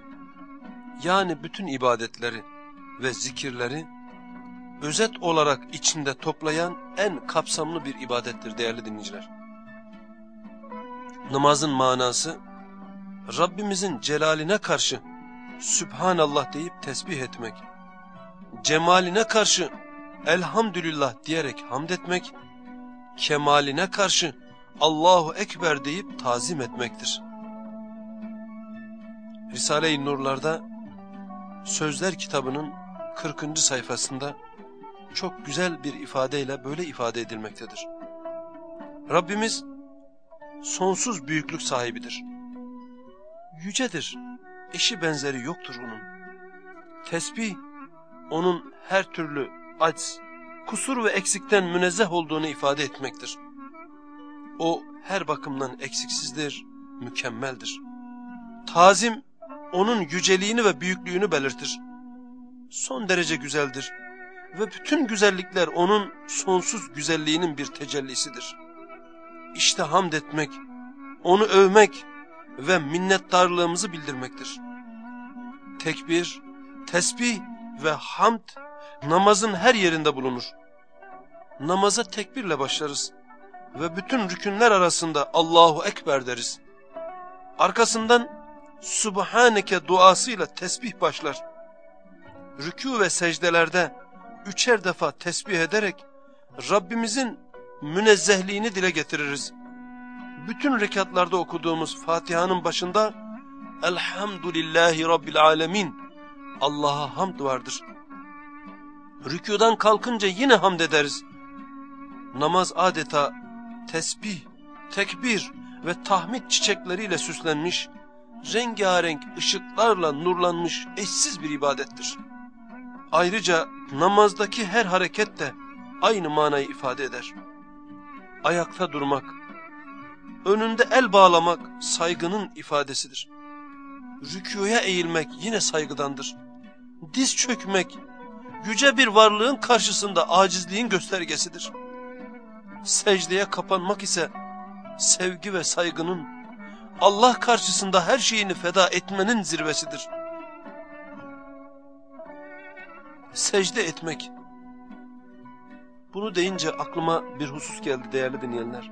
yani bütün ibadetleri ve zikirleri özet olarak içinde toplayan en kapsamlı bir ibadettir değerli dinleyiciler. Namazın manası, Rabbimizin celaline karşı Sübhanallah deyip tesbih etmek, cemaline karşı elhamdülillah diyerek hamd etmek, kemaline karşı Allahu Ekber deyip tazim etmektir. Risale-i Nurlar'da Sözler kitabının 40. sayfasında çok güzel bir ifadeyle böyle ifade edilmektedir. Rabbimiz sonsuz büyüklük sahibidir. Yücedir, eşi benzeri yoktur onun. Tesbih, onun her türlü aciz, kusur ve eksikten münezzeh olduğunu ifade etmektir. O her bakımdan eksiksizdir, mükemmeldir. Tazim, onun yüceliğini ve büyüklüğünü belirtir. Son derece güzeldir ve bütün güzellikler onun sonsuz güzelliğinin bir tecellisidir. İşte hamd etmek, onu övmek ve minnettarlığımızı bildirmektir. Tekbir, tesbih ve hamd namazın her yerinde bulunur. Namaza tekbirle başlarız ve bütün rükünler arasında Allahu Ekber deriz. Arkasından Subhaneke duasıyla tesbih başlar. Rükû ve secdelerde üçer defa tesbih ederek Rabbimizin münezzehliğini dile getiririz. Bütün rekatlarda okuduğumuz Fatiha'nın başında Elhamdülillahi Rabbil Alemin Allah'a hamd vardır. Rükûdan kalkınca yine hamd ederiz. Namaz adeta tesbih, tekbir ve tahmid çiçekleriyle süslenmiş rengarenk ışıklarla nurlanmış eşsiz bir ibadettir. Ayrıca namazdaki her hareket de aynı manayı ifade eder. Ayakta durmak, önünde el bağlamak saygının ifadesidir. Rükûya eğilmek yine saygıdandır. Diz çökmek, yüce bir varlığın karşısında acizliğin göstergesidir. Secdeye kapanmak ise sevgi ve saygının, Allah karşısında her şeyini feda etmenin zirvesidir. Secde etmek. Bunu deyince aklıma bir husus geldi değerli dinleyenler.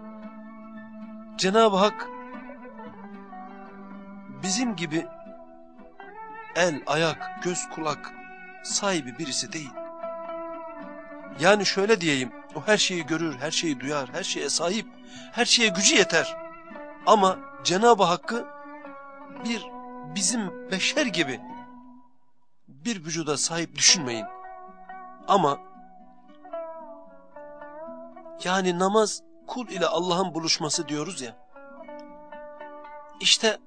Cenab-ı Hak bizim gibi el, ayak, göz, kulak sahibi birisi değil. Yani şöyle diyeyim, o her şeyi görür, her şeyi duyar, her şeye sahip, her şeye gücü yeter. Ama Cenab-ı Hakk'ı bir bizim beşer gibi bir vücuda sahip düşünmeyin. Ama yani namaz kul ile Allah'ın buluşması diyoruz ya. İşte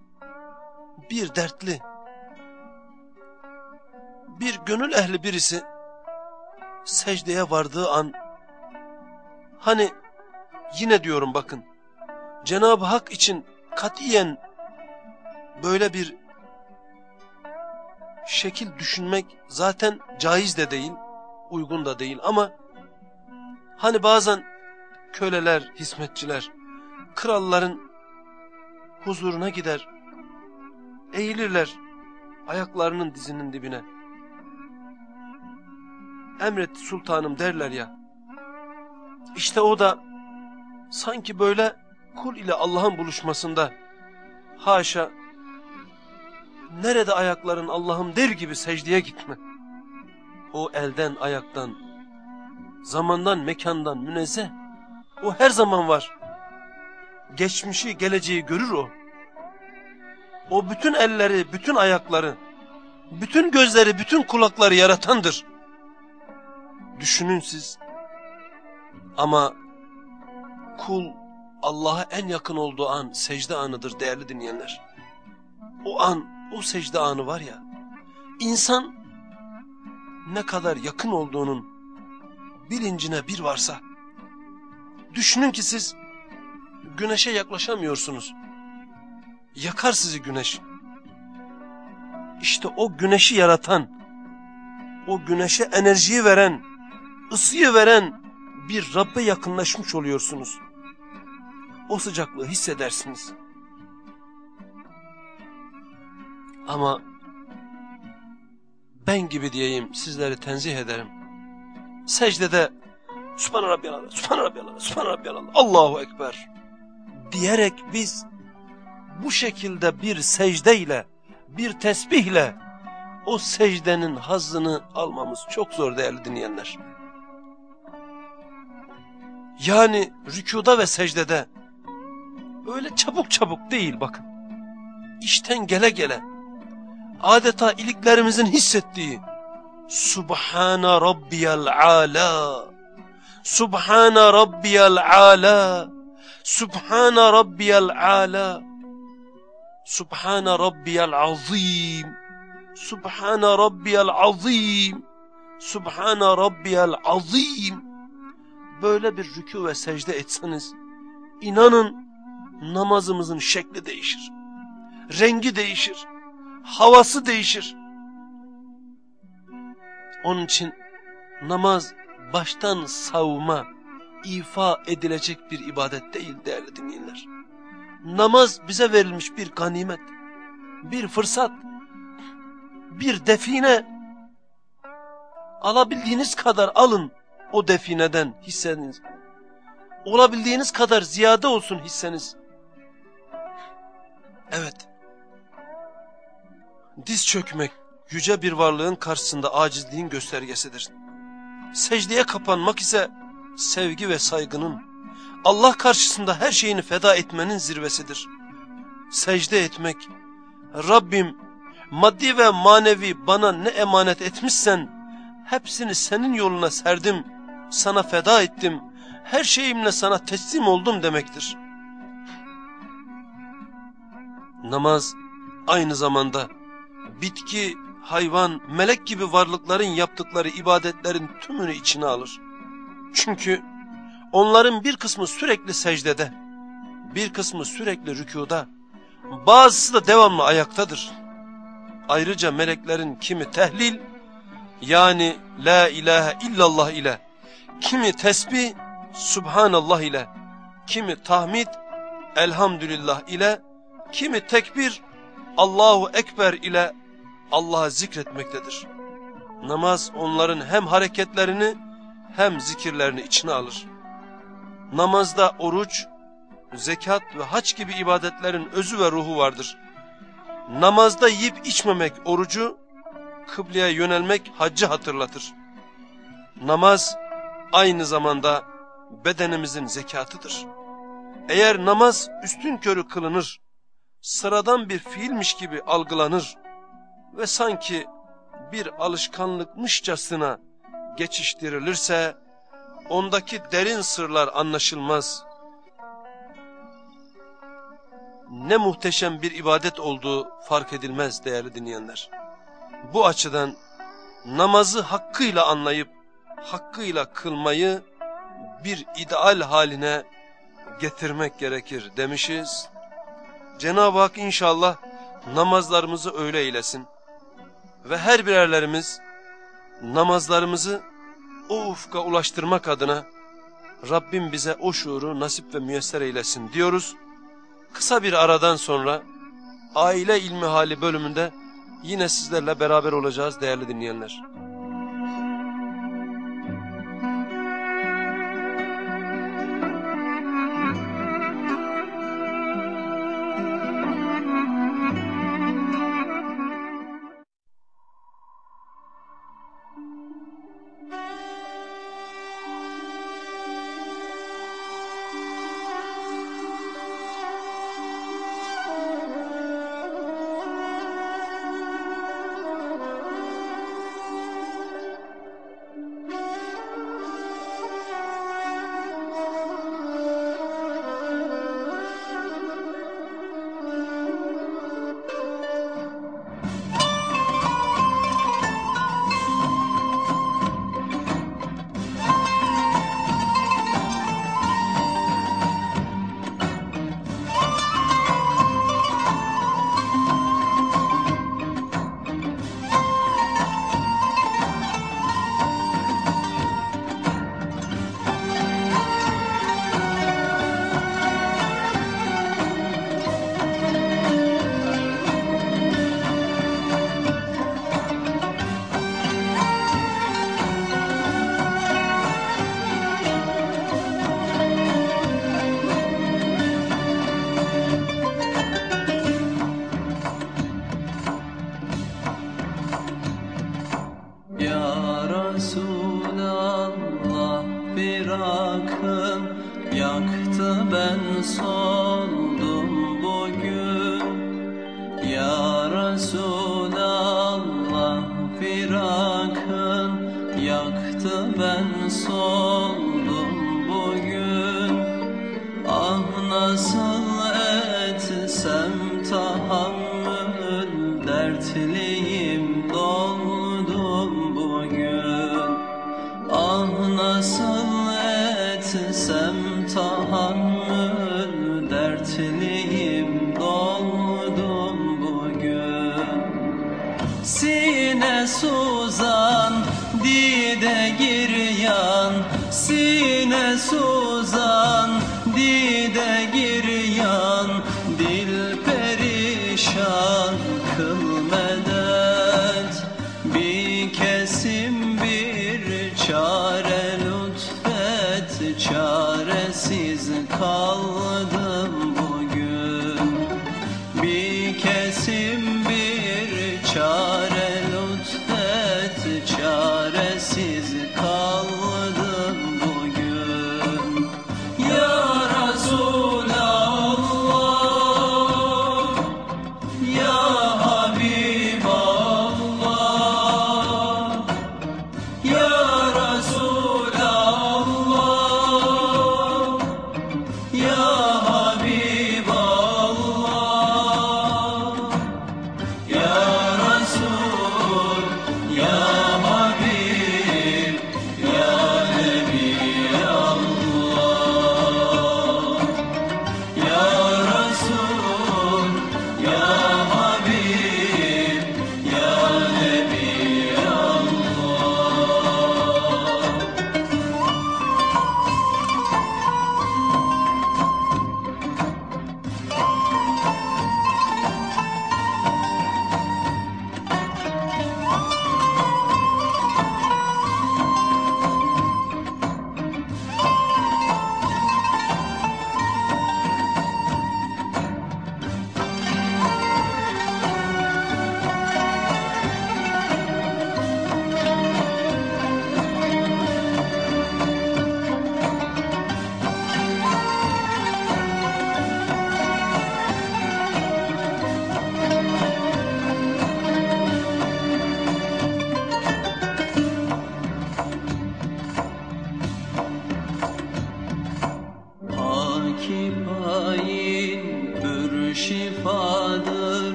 bir dertli, bir gönül ehli birisi secdeye vardığı an, hani yine diyorum bakın, Cenab-ı Hak için katiyen böyle bir şekil düşünmek zaten caiz de değil, uygun da değil ama hani bazen köleler, hizmetçiler, kralların huzuruna gider, eğilirler ayaklarının dizinin dibine. Emret sultanım derler ya. İşte o da sanki böyle kul ile Allah'ın buluşmasında haşa nerede ayakların Allah'ım der gibi secdeye gitme. O elden ayaktan, zamandan mekandan münezzeh. O her zaman var. Geçmişi geleceği görür o. O bütün elleri, bütün ayakları, bütün gözleri, bütün kulakları yaratandır. Düşünün siz. Ama kul Allah'a en yakın olduğu an secde anıdır değerli dinleyenler. O an, o secde anı var ya, insan ne kadar yakın olduğunun bilincine bir varsa, düşünün ki siz güneşe yaklaşamıyorsunuz. Yakar sizi güneş. İşte o güneşi yaratan, o güneşe enerjiyi veren, ısıyı veren bir Rabbe yakınlaşmış oluyorsunuz. O sıcaklığı hissedersiniz. Ama ben gibi diyeyim sizleri tenzih ederim. Secdede Sübhane Rabbiyallah, Sübhane Rabbiyallah, Sübhane Rabbiyallah, Allahu Ekber diyerek biz bu şekilde bir secdeyle, bir tesbihle o secdenin hazzını almamız çok zor değerli dinleyenler. Yani rükuda ve secdede öyle çabuk çabuk değil bakın. İşten gele gele adeta iliklerimizin hissettiği Subhana Rabbiyal Ala Subhana Rabbiyal Ala Subhana Rabbiyal Ala Subhana Rabbiyal Azim Subhana Rabbiyal Azim Subhana Rabbiyal Azim böyle bir rükû ve secde etseniz, inanın namazımızın şekli değişir. Rengi değişir. Havası değişir. Onun için namaz baştan savma, ifa edilecek bir ibadet değil değerli dinleyenler. Namaz bize verilmiş bir ganimet, bir fırsat, bir define. Alabildiğiniz kadar alın o defineden hisseniz. Olabildiğiniz kadar ziyade olsun hisseniz. Evet. Diz çökmek yüce bir varlığın karşısında acizliğin göstergesidir. Secdeye kapanmak ise sevgi ve saygının, Allah karşısında her şeyini feda etmenin zirvesidir. Secde etmek, Rabbim maddi ve manevi bana ne emanet etmişsen, hepsini senin yoluna serdim sana feda ettim, her şeyimle sana teslim oldum demektir. Namaz aynı zamanda bitki, hayvan, melek gibi varlıkların yaptıkları ibadetlerin tümünü içine alır. Çünkü onların bir kısmı sürekli secdede, bir kısmı sürekli rükuda, bazısı da devamlı ayaktadır. Ayrıca meleklerin kimi tehlil, yani la ilahe illallah ile, kimi tesbih, subhanallah ile, kimi tahmid, elhamdülillah ile, kimi tekbir, Allahu Ekber ile Allah'ı zikretmektedir. Namaz onların hem hareketlerini hem zikirlerini içine alır. Namazda oruç, zekat ve haç gibi ibadetlerin özü ve ruhu vardır. Namazda yiyip içmemek orucu, kıbleye yönelmek haccı hatırlatır. Namaz aynı zamanda bedenimizin zekatıdır. Eğer namaz üstün körü kılınır, sıradan bir fiilmiş gibi algılanır ve sanki bir alışkanlıkmışçasına geçiştirilirse, ondaki derin sırlar anlaşılmaz. Ne muhteşem bir ibadet olduğu fark edilmez değerli dinleyenler. Bu açıdan namazı hakkıyla anlayıp, hakkıyla kılmayı bir ideal haline getirmek gerekir demişiz. Cenab-ı Hak inşallah namazlarımızı öyle eylesin. Ve her birerlerimiz namazlarımızı o ufka ulaştırmak adına Rabbim bize o şuuru nasip ve müyesser eylesin diyoruz. Kısa bir aradan sonra aile ilmi hali bölümünde yine sizlerle beraber olacağız değerli dinleyenler.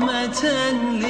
My li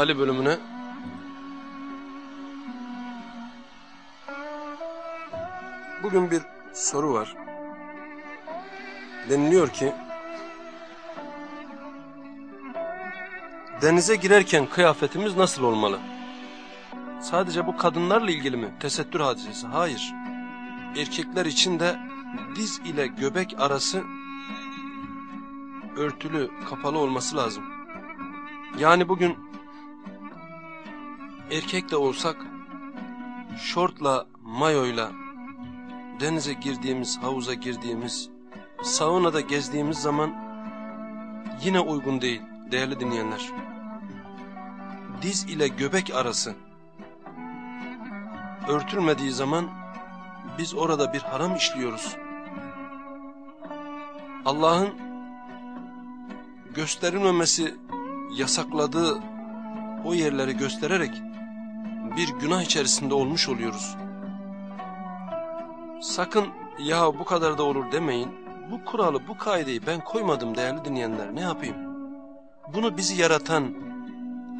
ilmihali bölümüne. Bugün bir soru var. Deniliyor ki denize girerken kıyafetimiz nasıl olmalı? Sadece bu kadınlarla ilgili mi? Tesettür hadisesi. Hayır. Erkekler için de diz ile göbek arası örtülü, kapalı olması lazım. Yani bugün erkek de olsak şortla, mayoyla denize girdiğimiz, havuza girdiğimiz, saunada gezdiğimiz zaman yine uygun değil değerli dinleyenler. Diz ile göbek arası örtülmediği zaman biz orada bir haram işliyoruz. Allah'ın gösterilmemesi yasakladığı o yerleri göstererek bir günah içerisinde olmuş oluyoruz. Sakın ya bu kadar da olur demeyin. Bu kuralı, bu kaideyi ben koymadım değerli dinleyenler. Ne yapayım? Bunu bizi yaratan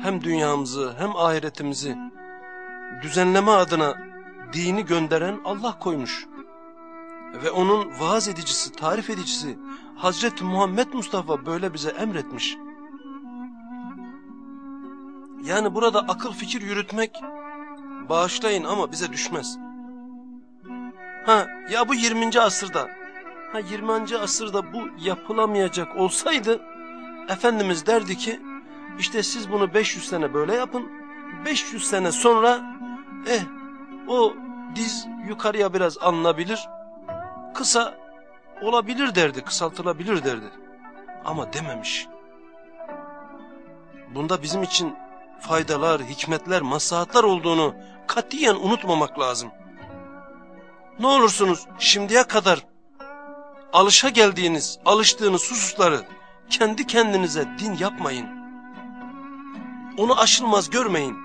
hem dünyamızı hem ahiretimizi düzenleme adına dini gönderen Allah koymuş. Ve onun vaaz edicisi, tarif edicisi Hazreti Muhammed Mustafa böyle bize emretmiş. Yani burada akıl fikir yürütmek bağışlayın ama bize düşmez. Ha ya bu 20. asırda, ha 20. asırda bu yapılamayacak olsaydı Efendimiz derdi ki işte siz bunu 500 sene böyle yapın, 500 sene sonra eh o diz yukarıya biraz alınabilir, kısa olabilir derdi, kısaltılabilir derdi. Ama dememiş. Bunda bizim için faydalar, hikmetler, maslahatlar olduğunu katiyen unutmamak lazım. Ne olursunuz şimdiye kadar alışa geldiğiniz, alıştığınız hususları kendi kendinize din yapmayın. Onu aşılmaz görmeyin.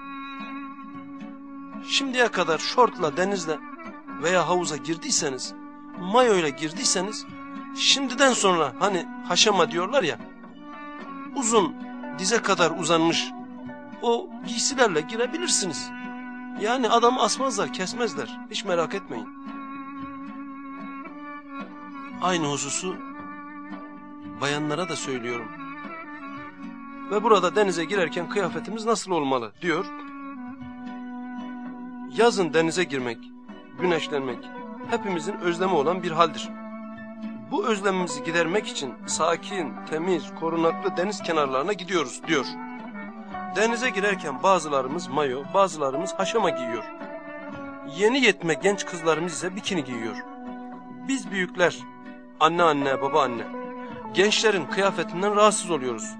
Şimdiye kadar şortla, denizle veya havuza girdiyseniz, mayo ile girdiyseniz, şimdiden sonra hani haşama diyorlar ya, uzun dize kadar uzanmış o giysilerle girebilirsiniz. Yani adamı asmazlar, kesmezler. Hiç merak etmeyin. Aynı hususu bayanlara da söylüyorum. Ve burada denize girerken kıyafetimiz nasıl olmalı diyor. Yazın denize girmek, güneşlenmek hepimizin özlemi olan bir haldir. Bu özlemimizi gidermek için sakin, temiz, korunaklı deniz kenarlarına gidiyoruz diyor. Denize girerken bazılarımız mayo, bazılarımız haşama giyiyor. Yeni yetme genç kızlarımız ise bikini giyiyor. Biz büyükler, anne anne, baba anne, gençlerin kıyafetinden rahatsız oluyoruz.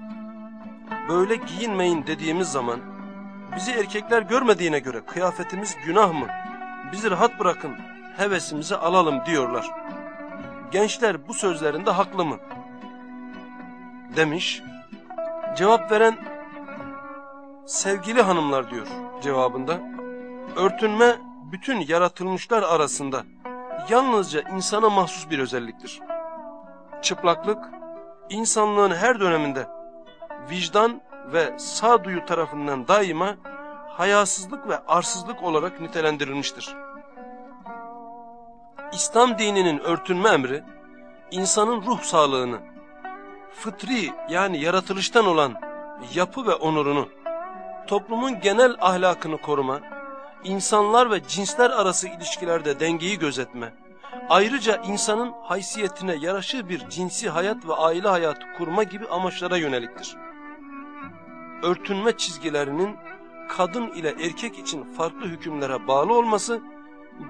Böyle giyinmeyin dediğimiz zaman, bizi erkekler görmediğine göre kıyafetimiz günah mı? Bizi rahat bırakın, hevesimizi alalım diyorlar. Gençler bu sözlerinde haklı mı? Demiş. Cevap veren sevgili hanımlar diyor cevabında. Örtünme bütün yaratılmışlar arasında yalnızca insana mahsus bir özelliktir. Çıplaklık insanlığın her döneminde vicdan ve sağduyu tarafından daima hayasızlık ve arsızlık olarak nitelendirilmiştir. İslam dininin örtünme emri, insanın ruh sağlığını, fıtri yani yaratılıştan olan yapı ve onurunu, toplumun genel ahlakını koruma, insanlar ve cinsler arası ilişkilerde dengeyi gözetme, ayrıca insanın haysiyetine yaraşır bir cinsi hayat ve aile hayatı kurma gibi amaçlara yöneliktir. Örtünme çizgilerinin kadın ile erkek için farklı hükümlere bağlı olması,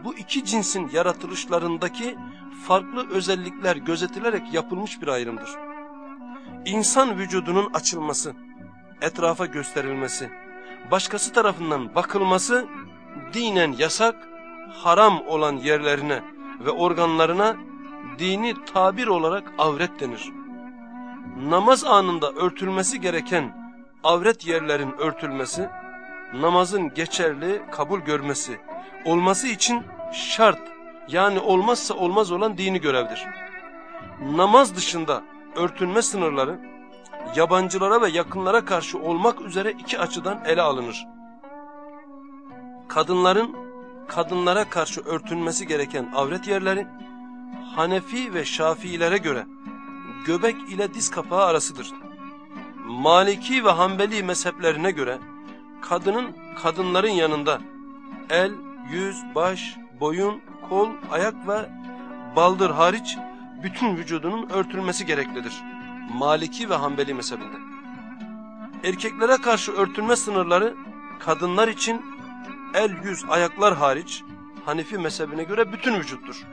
bu iki cinsin yaratılışlarındaki farklı özellikler gözetilerek yapılmış bir ayrımdır. İnsan vücudunun açılması, etrafa gösterilmesi, başkası tarafından bakılması dinen yasak, haram olan yerlerine ve organlarına dini tabir olarak avret denir. Namaz anında örtülmesi gereken avret yerlerin örtülmesi, namazın geçerli kabul görmesi, olması için şart yani olmazsa olmaz olan dini görevdir. Namaz dışında örtünme sınırları yabancılara ve yakınlara karşı olmak üzere iki açıdan ele alınır. Kadınların kadınlara karşı örtünmesi gereken avret yerleri Hanefi ve Şafiilere göre göbek ile diz kapağı arasıdır. Maliki ve Hanbeli mezheplerine göre kadının kadınların yanında el, yüz, baş, boyun, kol, ayak ve baldır hariç bütün vücudunun örtülmesi gereklidir. Maliki ve Hanbeli mezhebinde. Erkeklere karşı örtülme sınırları kadınlar için el, yüz, ayaklar hariç Hanifi mezhebine göre bütün vücuttur.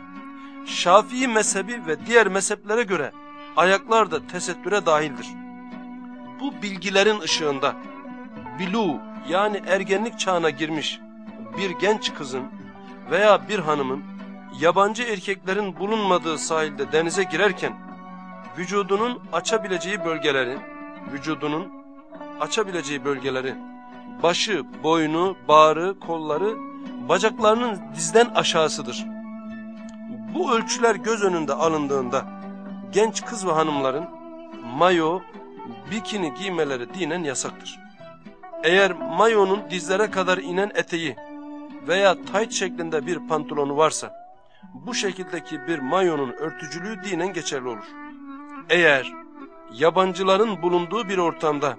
Şafii mezhebi ve diğer mezheplere göre ayaklar da tesettüre dahildir. Bu bilgilerin ışığında bilu yani ergenlik çağına girmiş bir genç kızın veya bir hanımın yabancı erkeklerin bulunmadığı sahilde denize girerken vücudunun açabileceği bölgeleri, vücudunun açabileceği bölgeleri, başı, boynu, bağrı, kolları, bacaklarının dizden aşağısıdır. Bu ölçüler göz önünde alındığında genç kız ve hanımların mayo, bikini giymeleri dinen yasaktır. Eğer mayonun dizlere kadar inen eteği veya tayt şeklinde bir pantolonu varsa, bu şekildeki bir mayonun örtücülüğü dinen geçerli olur. Eğer yabancıların bulunduğu bir ortamda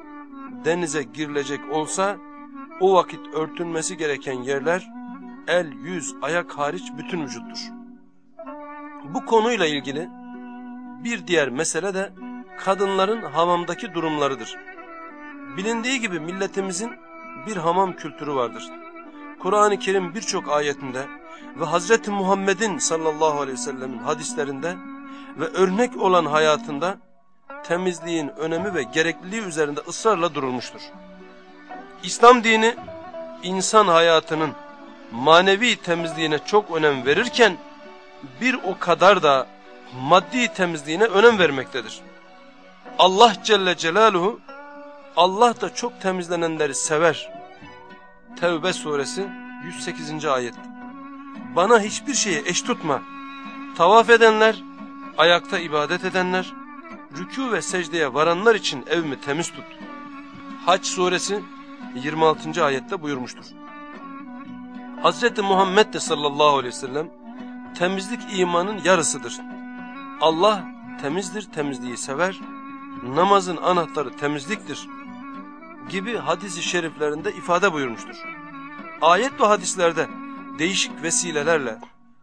denize girilecek olsa, o vakit örtünmesi gereken yerler, el, yüz, ayak hariç bütün vücuttur. Bu konuyla ilgili bir diğer mesele de kadınların hamamdaki durumlarıdır. Bilindiği gibi milletimizin bir hamam kültürü vardır. Kur'an-ı Kerim birçok ayetinde ve Hazreti Muhammed'in sallallahu aleyhi ve sellemin hadislerinde ve örnek olan hayatında temizliğin önemi ve gerekliliği üzerinde ısrarla durulmuştur. İslam dini insan hayatının manevi temizliğine çok önem verirken bir o kadar da maddi temizliğine önem vermektedir. Allah Celle Celaluhu Allah da çok temizlenenleri sever. Tevbe suresi 108. ayet. Bana hiçbir şeye eş tutma. Tavaf edenler, ayakta ibadet edenler, rükû ve secdeye varanlar için evimi temiz tut. Haç suresi 26. ayette buyurmuştur. Hazreti Muhammed de sallallahu aleyhi ve sellem temizlik imanın yarısıdır. Allah temizdir, temizliği sever. Namazın anahtarı temizliktir gibi hadisi şeriflerinde ifade buyurmuştur. Ayet ve hadislerde değişik vesilelerle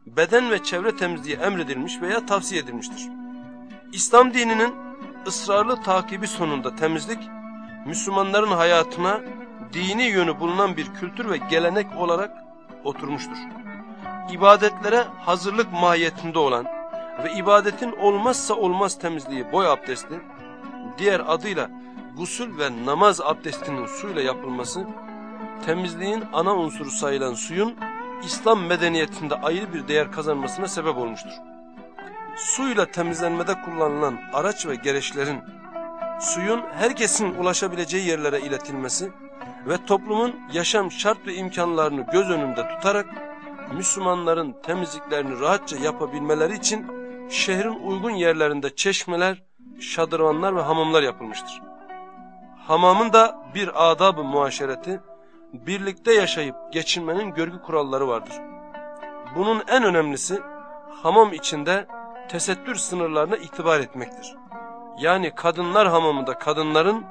beden ve çevre temizliği emredilmiş veya tavsiye edilmiştir. İslam dininin ısrarlı takibi sonunda temizlik, Müslümanların hayatına dini yönü bulunan bir kültür ve gelenek olarak oturmuştur. İbadetlere hazırlık mahiyetinde olan ve ibadetin olmazsa olmaz temizliği boy abdesti, diğer adıyla gusül ve namaz abdestinin suyla yapılması, temizliğin ana unsuru sayılan suyun İslam medeniyetinde ayrı bir değer kazanmasına sebep olmuştur. Suyla temizlenmede kullanılan araç ve gereçlerin suyun herkesin ulaşabileceği yerlere iletilmesi ve toplumun yaşam şart ve imkanlarını göz önünde tutarak Müslümanların temizliklerini rahatça yapabilmeleri için şehrin uygun yerlerinde çeşmeler, şadırvanlar ve hamamlar yapılmıştır. Hamamın da bir adab-ı muaşereti, birlikte yaşayıp geçinmenin görgü kuralları vardır. Bunun en önemlisi hamam içinde tesettür sınırlarına itibar etmektir. Yani kadınlar hamamında kadınların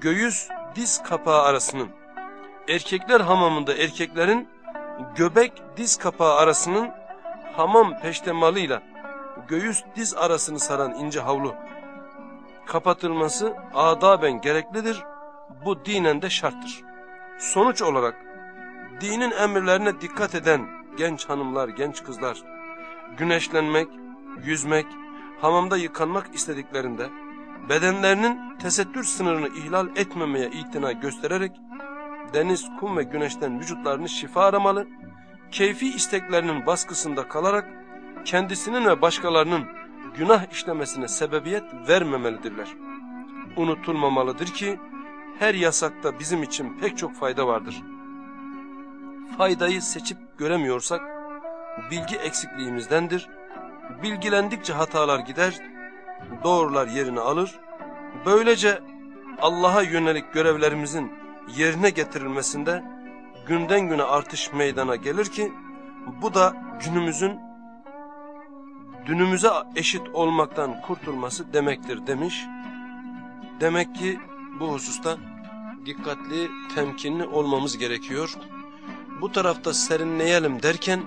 göğüs diz kapağı arasının, erkekler hamamında erkeklerin göbek diz kapağı arasının hamam peştemalıyla göğüs diz arasını saran ince havlu kapatılması adaben gereklidir, bu dinen de şarttır. Sonuç olarak dinin emirlerine dikkat eden genç hanımlar, genç kızlar güneşlenmek, yüzmek, hamamda yıkanmak istediklerinde bedenlerinin tesettür sınırını ihlal etmemeye itina göstererek deniz, kum ve güneşten vücutlarını şifa aramalı, keyfi isteklerinin baskısında kalarak kendisinin ve başkalarının günah işlemesine sebebiyet vermemelidirler. Unutulmamalıdır ki her yasakta bizim için pek çok fayda vardır. Faydayı seçip göremiyorsak bilgi eksikliğimizdendir. Bilgilendikçe hatalar gider, doğrular yerini alır. Böylece Allah'a yönelik görevlerimizin yerine getirilmesinde günden güne artış meydana gelir ki bu da günümüzün dünümüze eşit olmaktan kurtulması demektir demiş. Demek ki bu hususta dikkatli, temkinli olmamız gerekiyor. Bu tarafta serinleyelim derken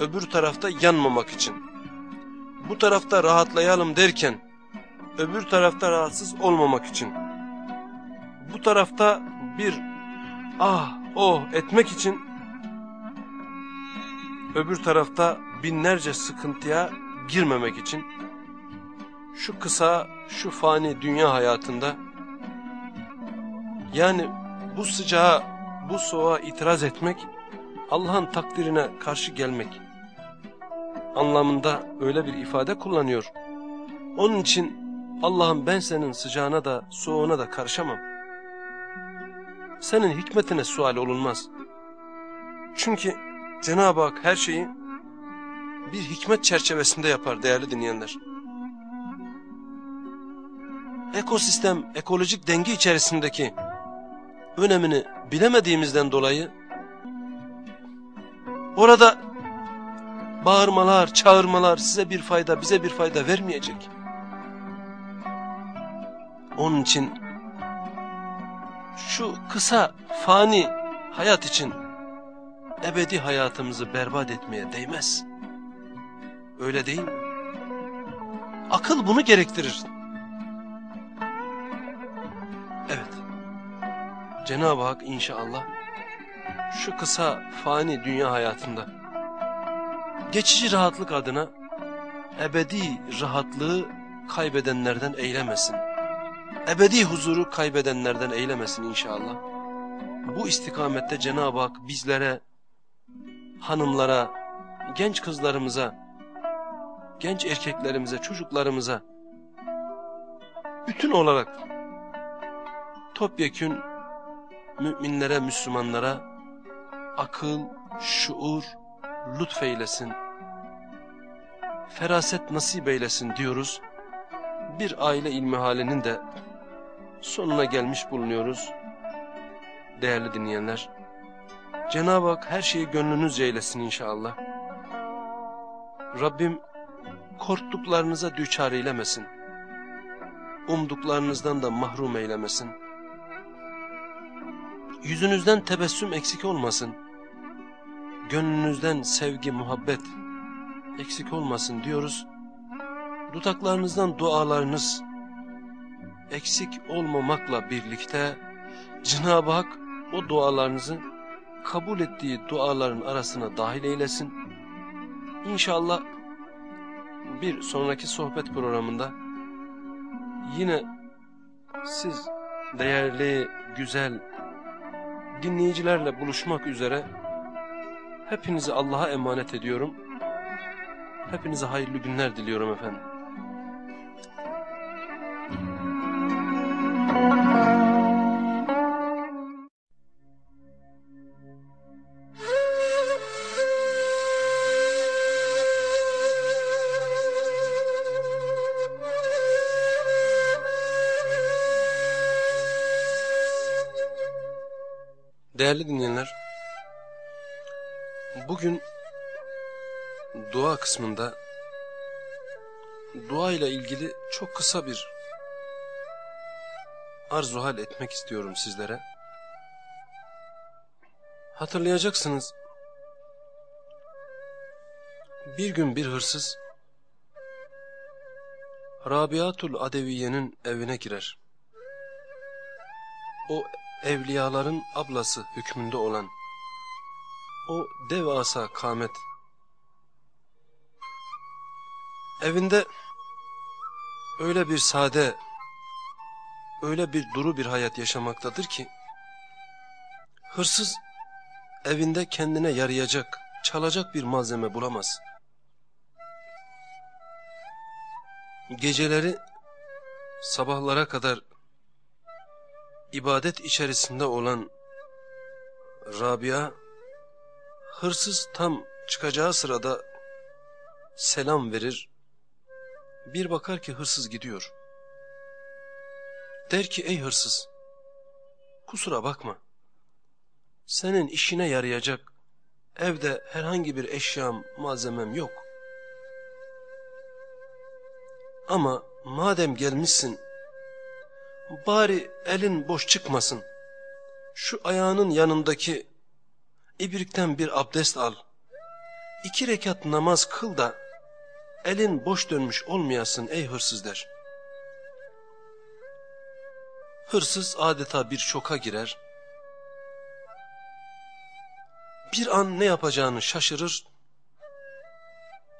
öbür tarafta yanmamak için. Bu tarafta rahatlayalım derken öbür tarafta rahatsız olmamak için. Bu tarafta bir ah oh etmek için öbür tarafta binlerce sıkıntıya girmemek için şu kısa, şu fani dünya hayatında yani bu sıcağa, bu soğuğa itiraz etmek Allah'ın takdirine karşı gelmek anlamında öyle bir ifade kullanıyor. Onun için Allah'ım ben senin sıcağına da soğuğuna da karışamam. Senin hikmetine sual olunmaz. Çünkü Cenab-ı Hak her şeyi bir hikmet çerçevesinde yapar değerli dinleyenler. Ekosistem, ekolojik denge içerisindeki önemini bilemediğimizden dolayı orada bağırmalar, çağırmalar size bir fayda, bize bir fayda vermeyecek. Onun için şu kısa, fani hayat için ebedi hayatımızı berbat etmeye değmez. Öyle değil mi? Akıl bunu gerektirir. Evet. Cenab-ı Hak inşallah şu kısa fani dünya hayatında geçici rahatlık adına ebedi rahatlığı kaybedenlerden eylemesin. Ebedi huzuru kaybedenlerden eylemesin inşallah. bu istikamette Cenab-ı Hak bizlere, hanımlara, genç kızlarımıza, genç erkeklerimize, çocuklarımıza, bütün olarak topyekün müminlere, Müslümanlara akıl, şuur, lütfeylesin, feraset nasip eylesin diyoruz. Bir aile ilmi halinin de sonuna gelmiş bulunuyoruz. Değerli dinleyenler, Cenab-ı Hak her şeyi gönlünüzce eylesin inşallah. Rabbim korktuklarınıza düçar eylemesin. Umduklarınızdan da mahrum eylemesin. Yüzünüzden tebessüm eksik olmasın. Gönlünüzden sevgi, muhabbet eksik olmasın diyoruz. Dudaklarınızdan dualarınız eksik olmamakla birlikte Cenab-ı Hak o dualarınızı kabul ettiği duaların arasına dahil eylesin. İnşallah bir sonraki sohbet programında yine siz değerli, güzel dinleyicilerle buluşmak üzere hepinizi Allah'a emanet ediyorum. Hepinize hayırlı günler diliyorum efendim. Değerli dinleyenler, bugün dua kısmında dua ile ilgili çok kısa bir arzuhal etmek istiyorum sizlere. Hatırlayacaksınız, bir gün bir hırsız Rabiatul Adeviye'nin evine girer. O evliyaların ablası hükmünde olan o devasa kamet. Evinde öyle bir sade öyle bir duru bir hayat yaşamaktadır ki hırsız evinde kendine yarayacak çalacak bir malzeme bulamaz. Geceleri sabahlara kadar ibadet içerisinde olan Rabia, hırsız tam çıkacağı sırada selam verir. Bir bakar ki hırsız gidiyor. Der ki ey hırsız, kusura bakma. Senin işine yarayacak evde herhangi bir eşyam, malzemem yok. Ama madem gelmişsin bari elin boş çıkmasın. Şu ayağının yanındaki ibrikten bir abdest al. İki rekat namaz kıl da elin boş dönmüş olmayasın ey hırsız der. Hırsız adeta bir şoka girer. Bir an ne yapacağını şaşırır.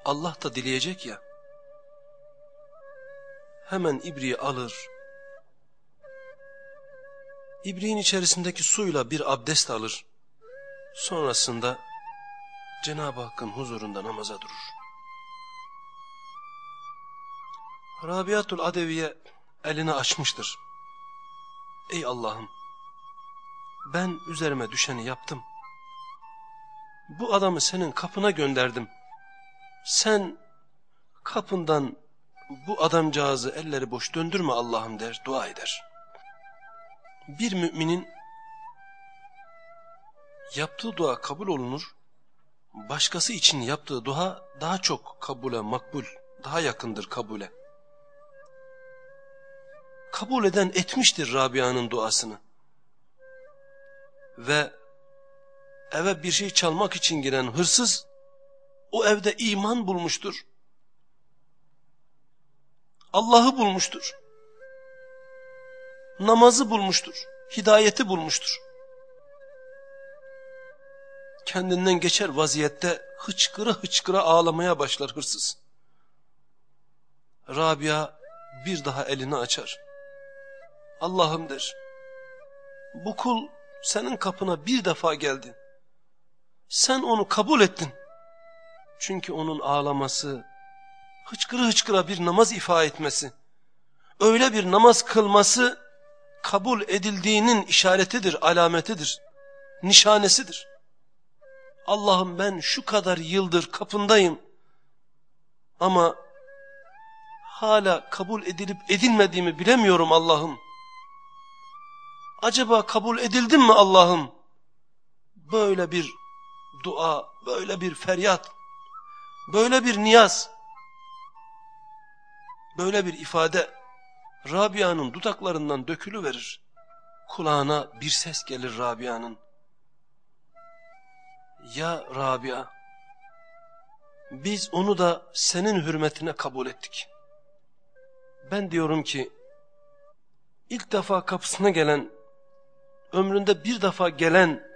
Allah da dileyecek ya. Hemen ibriği alır, İbriğin içerisindeki suyla bir abdest alır. Sonrasında Cenab-ı Hakk'ın huzurunda namaza durur. Rabiatul Adeviye elini açmıştır. Ey Allah'ım ben üzerime düşeni yaptım. Bu adamı senin kapına gönderdim. Sen kapından bu adamcağızı elleri boş döndürme Allah'ım der, dua eder bir müminin yaptığı dua kabul olunur, başkası için yaptığı dua daha çok kabule makbul, daha yakındır kabule. Kabul eden etmiştir Rabia'nın duasını. Ve eve bir şey çalmak için giren hırsız, o evde iman bulmuştur. Allah'ı bulmuştur namazı bulmuştur, hidayeti bulmuştur. Kendinden geçer vaziyette hıçkıra hıçkıra ağlamaya başlar hırsız. Rabia bir daha elini açar. Allah'ım der, bu kul senin kapına bir defa geldi. Sen onu kabul ettin. Çünkü onun ağlaması, hıçkırı hıçkıra bir namaz ifa etmesi, öyle bir namaz kılması kabul edildiğinin işaretidir, alametidir, nişanesidir. Allah'ım ben şu kadar yıldır kapındayım ama hala kabul edilip edilmediğimi bilemiyorum Allah'ım. Acaba kabul edildim mi Allah'ım? Böyle bir dua, böyle bir feryat, böyle bir niyaz, böyle bir ifade Rabia'nın dudaklarından dökülü verir. Kulağına bir ses gelir Rabia'nın. Ya Rabia, biz onu da senin hürmetine kabul ettik. Ben diyorum ki, ilk defa kapısına gelen, ömründe bir defa gelen,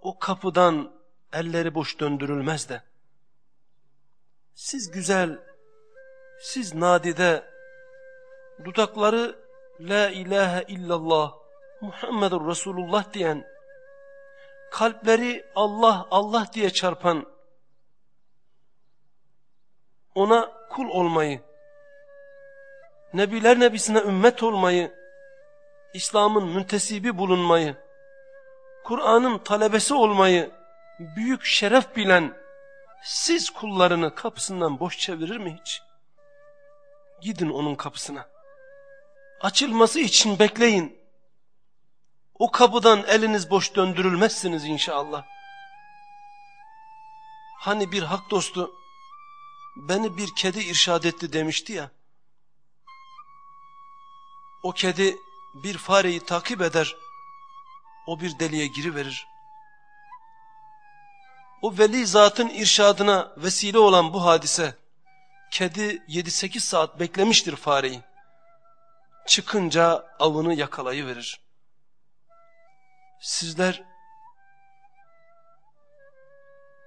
o kapıdan elleri boş döndürülmez de, siz güzel, siz nadide, dudakları La ilahe illallah Muhammedur Resulullah diyen, kalpleri Allah Allah diye çarpan, ona kul olmayı, Nebiler Nebisine ümmet olmayı, İslam'ın müntesibi bulunmayı, Kur'an'ın talebesi olmayı büyük şeref bilen siz kullarını kapısından boş çevirir mi hiç? Gidin onun kapısına. Açılması için bekleyin. O kapıdan eliniz boş döndürülmezsiniz inşallah. Hani bir hak dostu beni bir kedi irşad etti demişti ya. O kedi bir fareyi takip eder. O bir deliğe giriverir. O veli zatın irşadına vesile olan bu hadise, kedi 7-8 saat beklemiştir fareyi. Çıkınca avını yakalayıverir. Sizler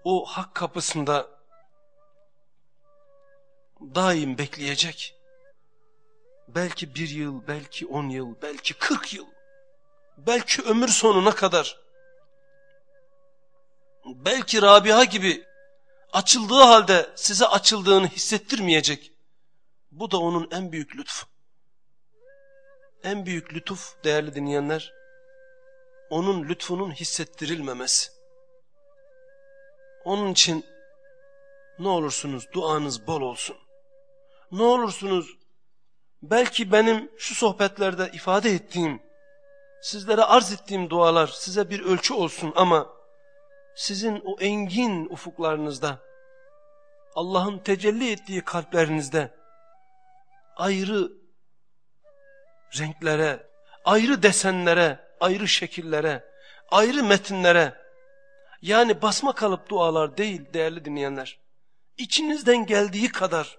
o hak kapısında daim bekleyecek. Belki bir yıl, belki on yıl, belki kırk yıl, belki ömür sonuna kadar, belki Rabiha gibi açıldığı halde size açıldığını hissettirmeyecek. Bu da onun en büyük lütfu. En büyük lütuf değerli dinleyenler, onun lütfunun hissettirilmemesi. Onun için ne olursunuz duanız bol olsun. Ne olursunuz belki benim şu sohbetlerde ifade ettiğim, sizlere arz ettiğim dualar size bir ölçü olsun ama sizin o engin ufuklarınızda, Allah'ın tecelli ettiği kalplerinizde ayrı renklere, ayrı desenlere, ayrı şekillere, ayrı metinlere, yani basma kalıp dualar değil değerli dinleyenler. İçinizden geldiği kadar,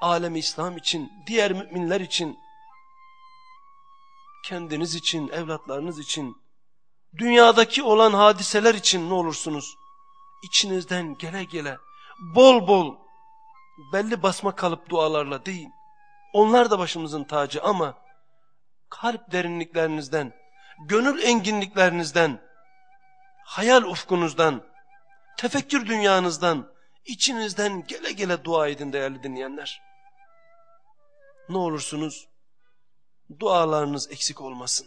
alem İslam için, diğer müminler için, kendiniz için, evlatlarınız için, dünyadaki olan hadiseler için ne olursunuz? İçinizden gele gele, bol bol, belli basma kalıp dualarla değil, onlar da başımızın tacı ama, kalp derinliklerinizden, gönül enginliklerinizden, hayal ufkunuzdan, tefekkür dünyanızdan, içinizden gele gele dua edin değerli dinleyenler. Ne olursunuz dualarınız eksik olmasın.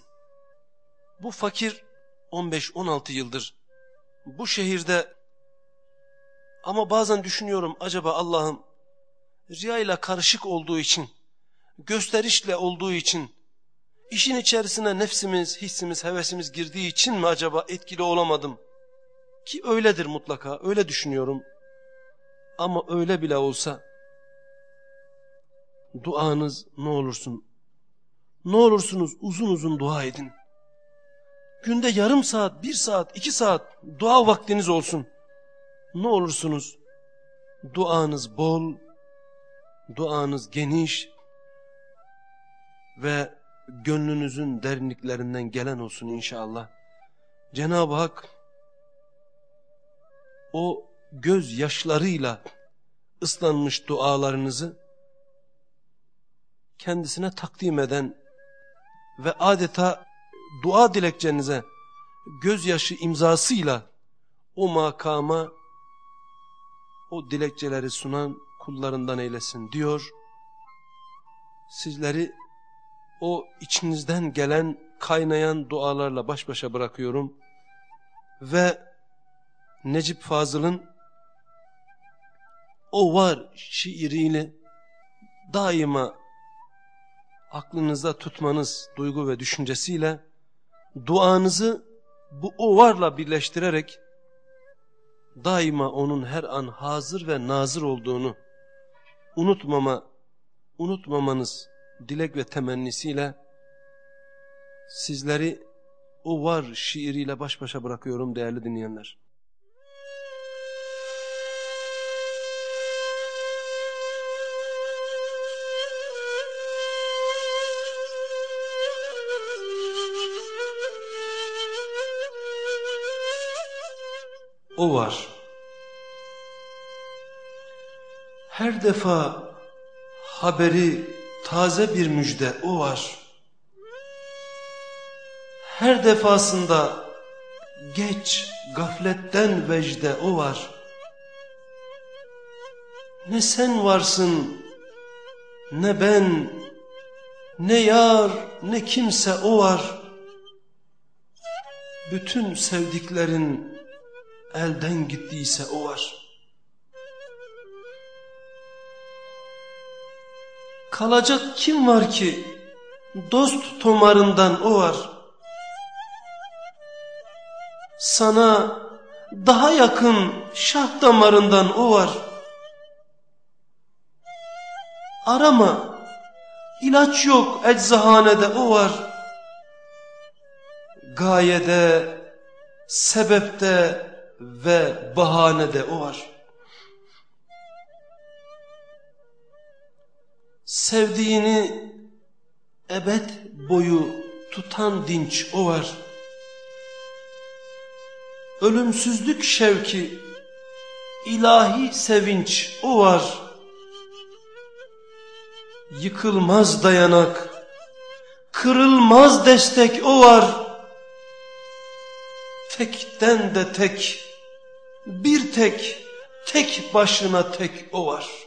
Bu fakir 15-16 yıldır bu şehirde ama bazen düşünüyorum acaba Allah'ım riya ile karışık olduğu için, gösterişle olduğu için, işin içerisine nefsimiz, hissimiz, hevesimiz girdiği için mi acaba etkili olamadım? Ki öyledir mutlaka, öyle düşünüyorum. Ama öyle bile olsa, duanız ne olursun, ne olursunuz uzun uzun dua edin. Günde yarım saat, bir saat, iki saat dua vaktiniz olsun. Ne olursunuz duanız bol, duanız geniş ve gönlünüzün derinliklerinden gelen olsun inşallah. Cenab-ı Hak o göz yaşlarıyla ıslanmış dualarınızı kendisine takdim eden ve adeta dua dilekçenize gözyaşı imzasıyla o makama o dilekçeleri sunan kullarından eylesin diyor. Sizleri o içinizden gelen kaynayan dualarla baş başa bırakıyorum. Ve Necip Fazıl'ın o var şiiriyle daima aklınızda tutmanız duygu ve düşüncesiyle duanızı bu o varla birleştirerek daima onun her an hazır ve nazır olduğunu unutmama, unutmamanız dilek ve temennisiyle sizleri o var şiiriyle baş başa bırakıyorum değerli dinleyenler. O var. Her defa haberi taze bir müjde o var. Her defasında geç gafletten vecde o var. Ne sen varsın ne ben ne yar ne kimse o var. Bütün sevdiklerin elden gittiyse o var. Kalacak kim var ki dost tomarından o var. Sana daha yakın şah damarından o var. Arama, ilaç yok eczahanede o var. Gayede, sebepte ve bahanede o var. Sevdiğini ebed boyu tutan dinç o var. Ölümsüzlük şevki, ilahi sevinç o var. Yıkılmaz dayanak, kırılmaz destek o var. Tekten de tek, bir tek, tek başına tek o var.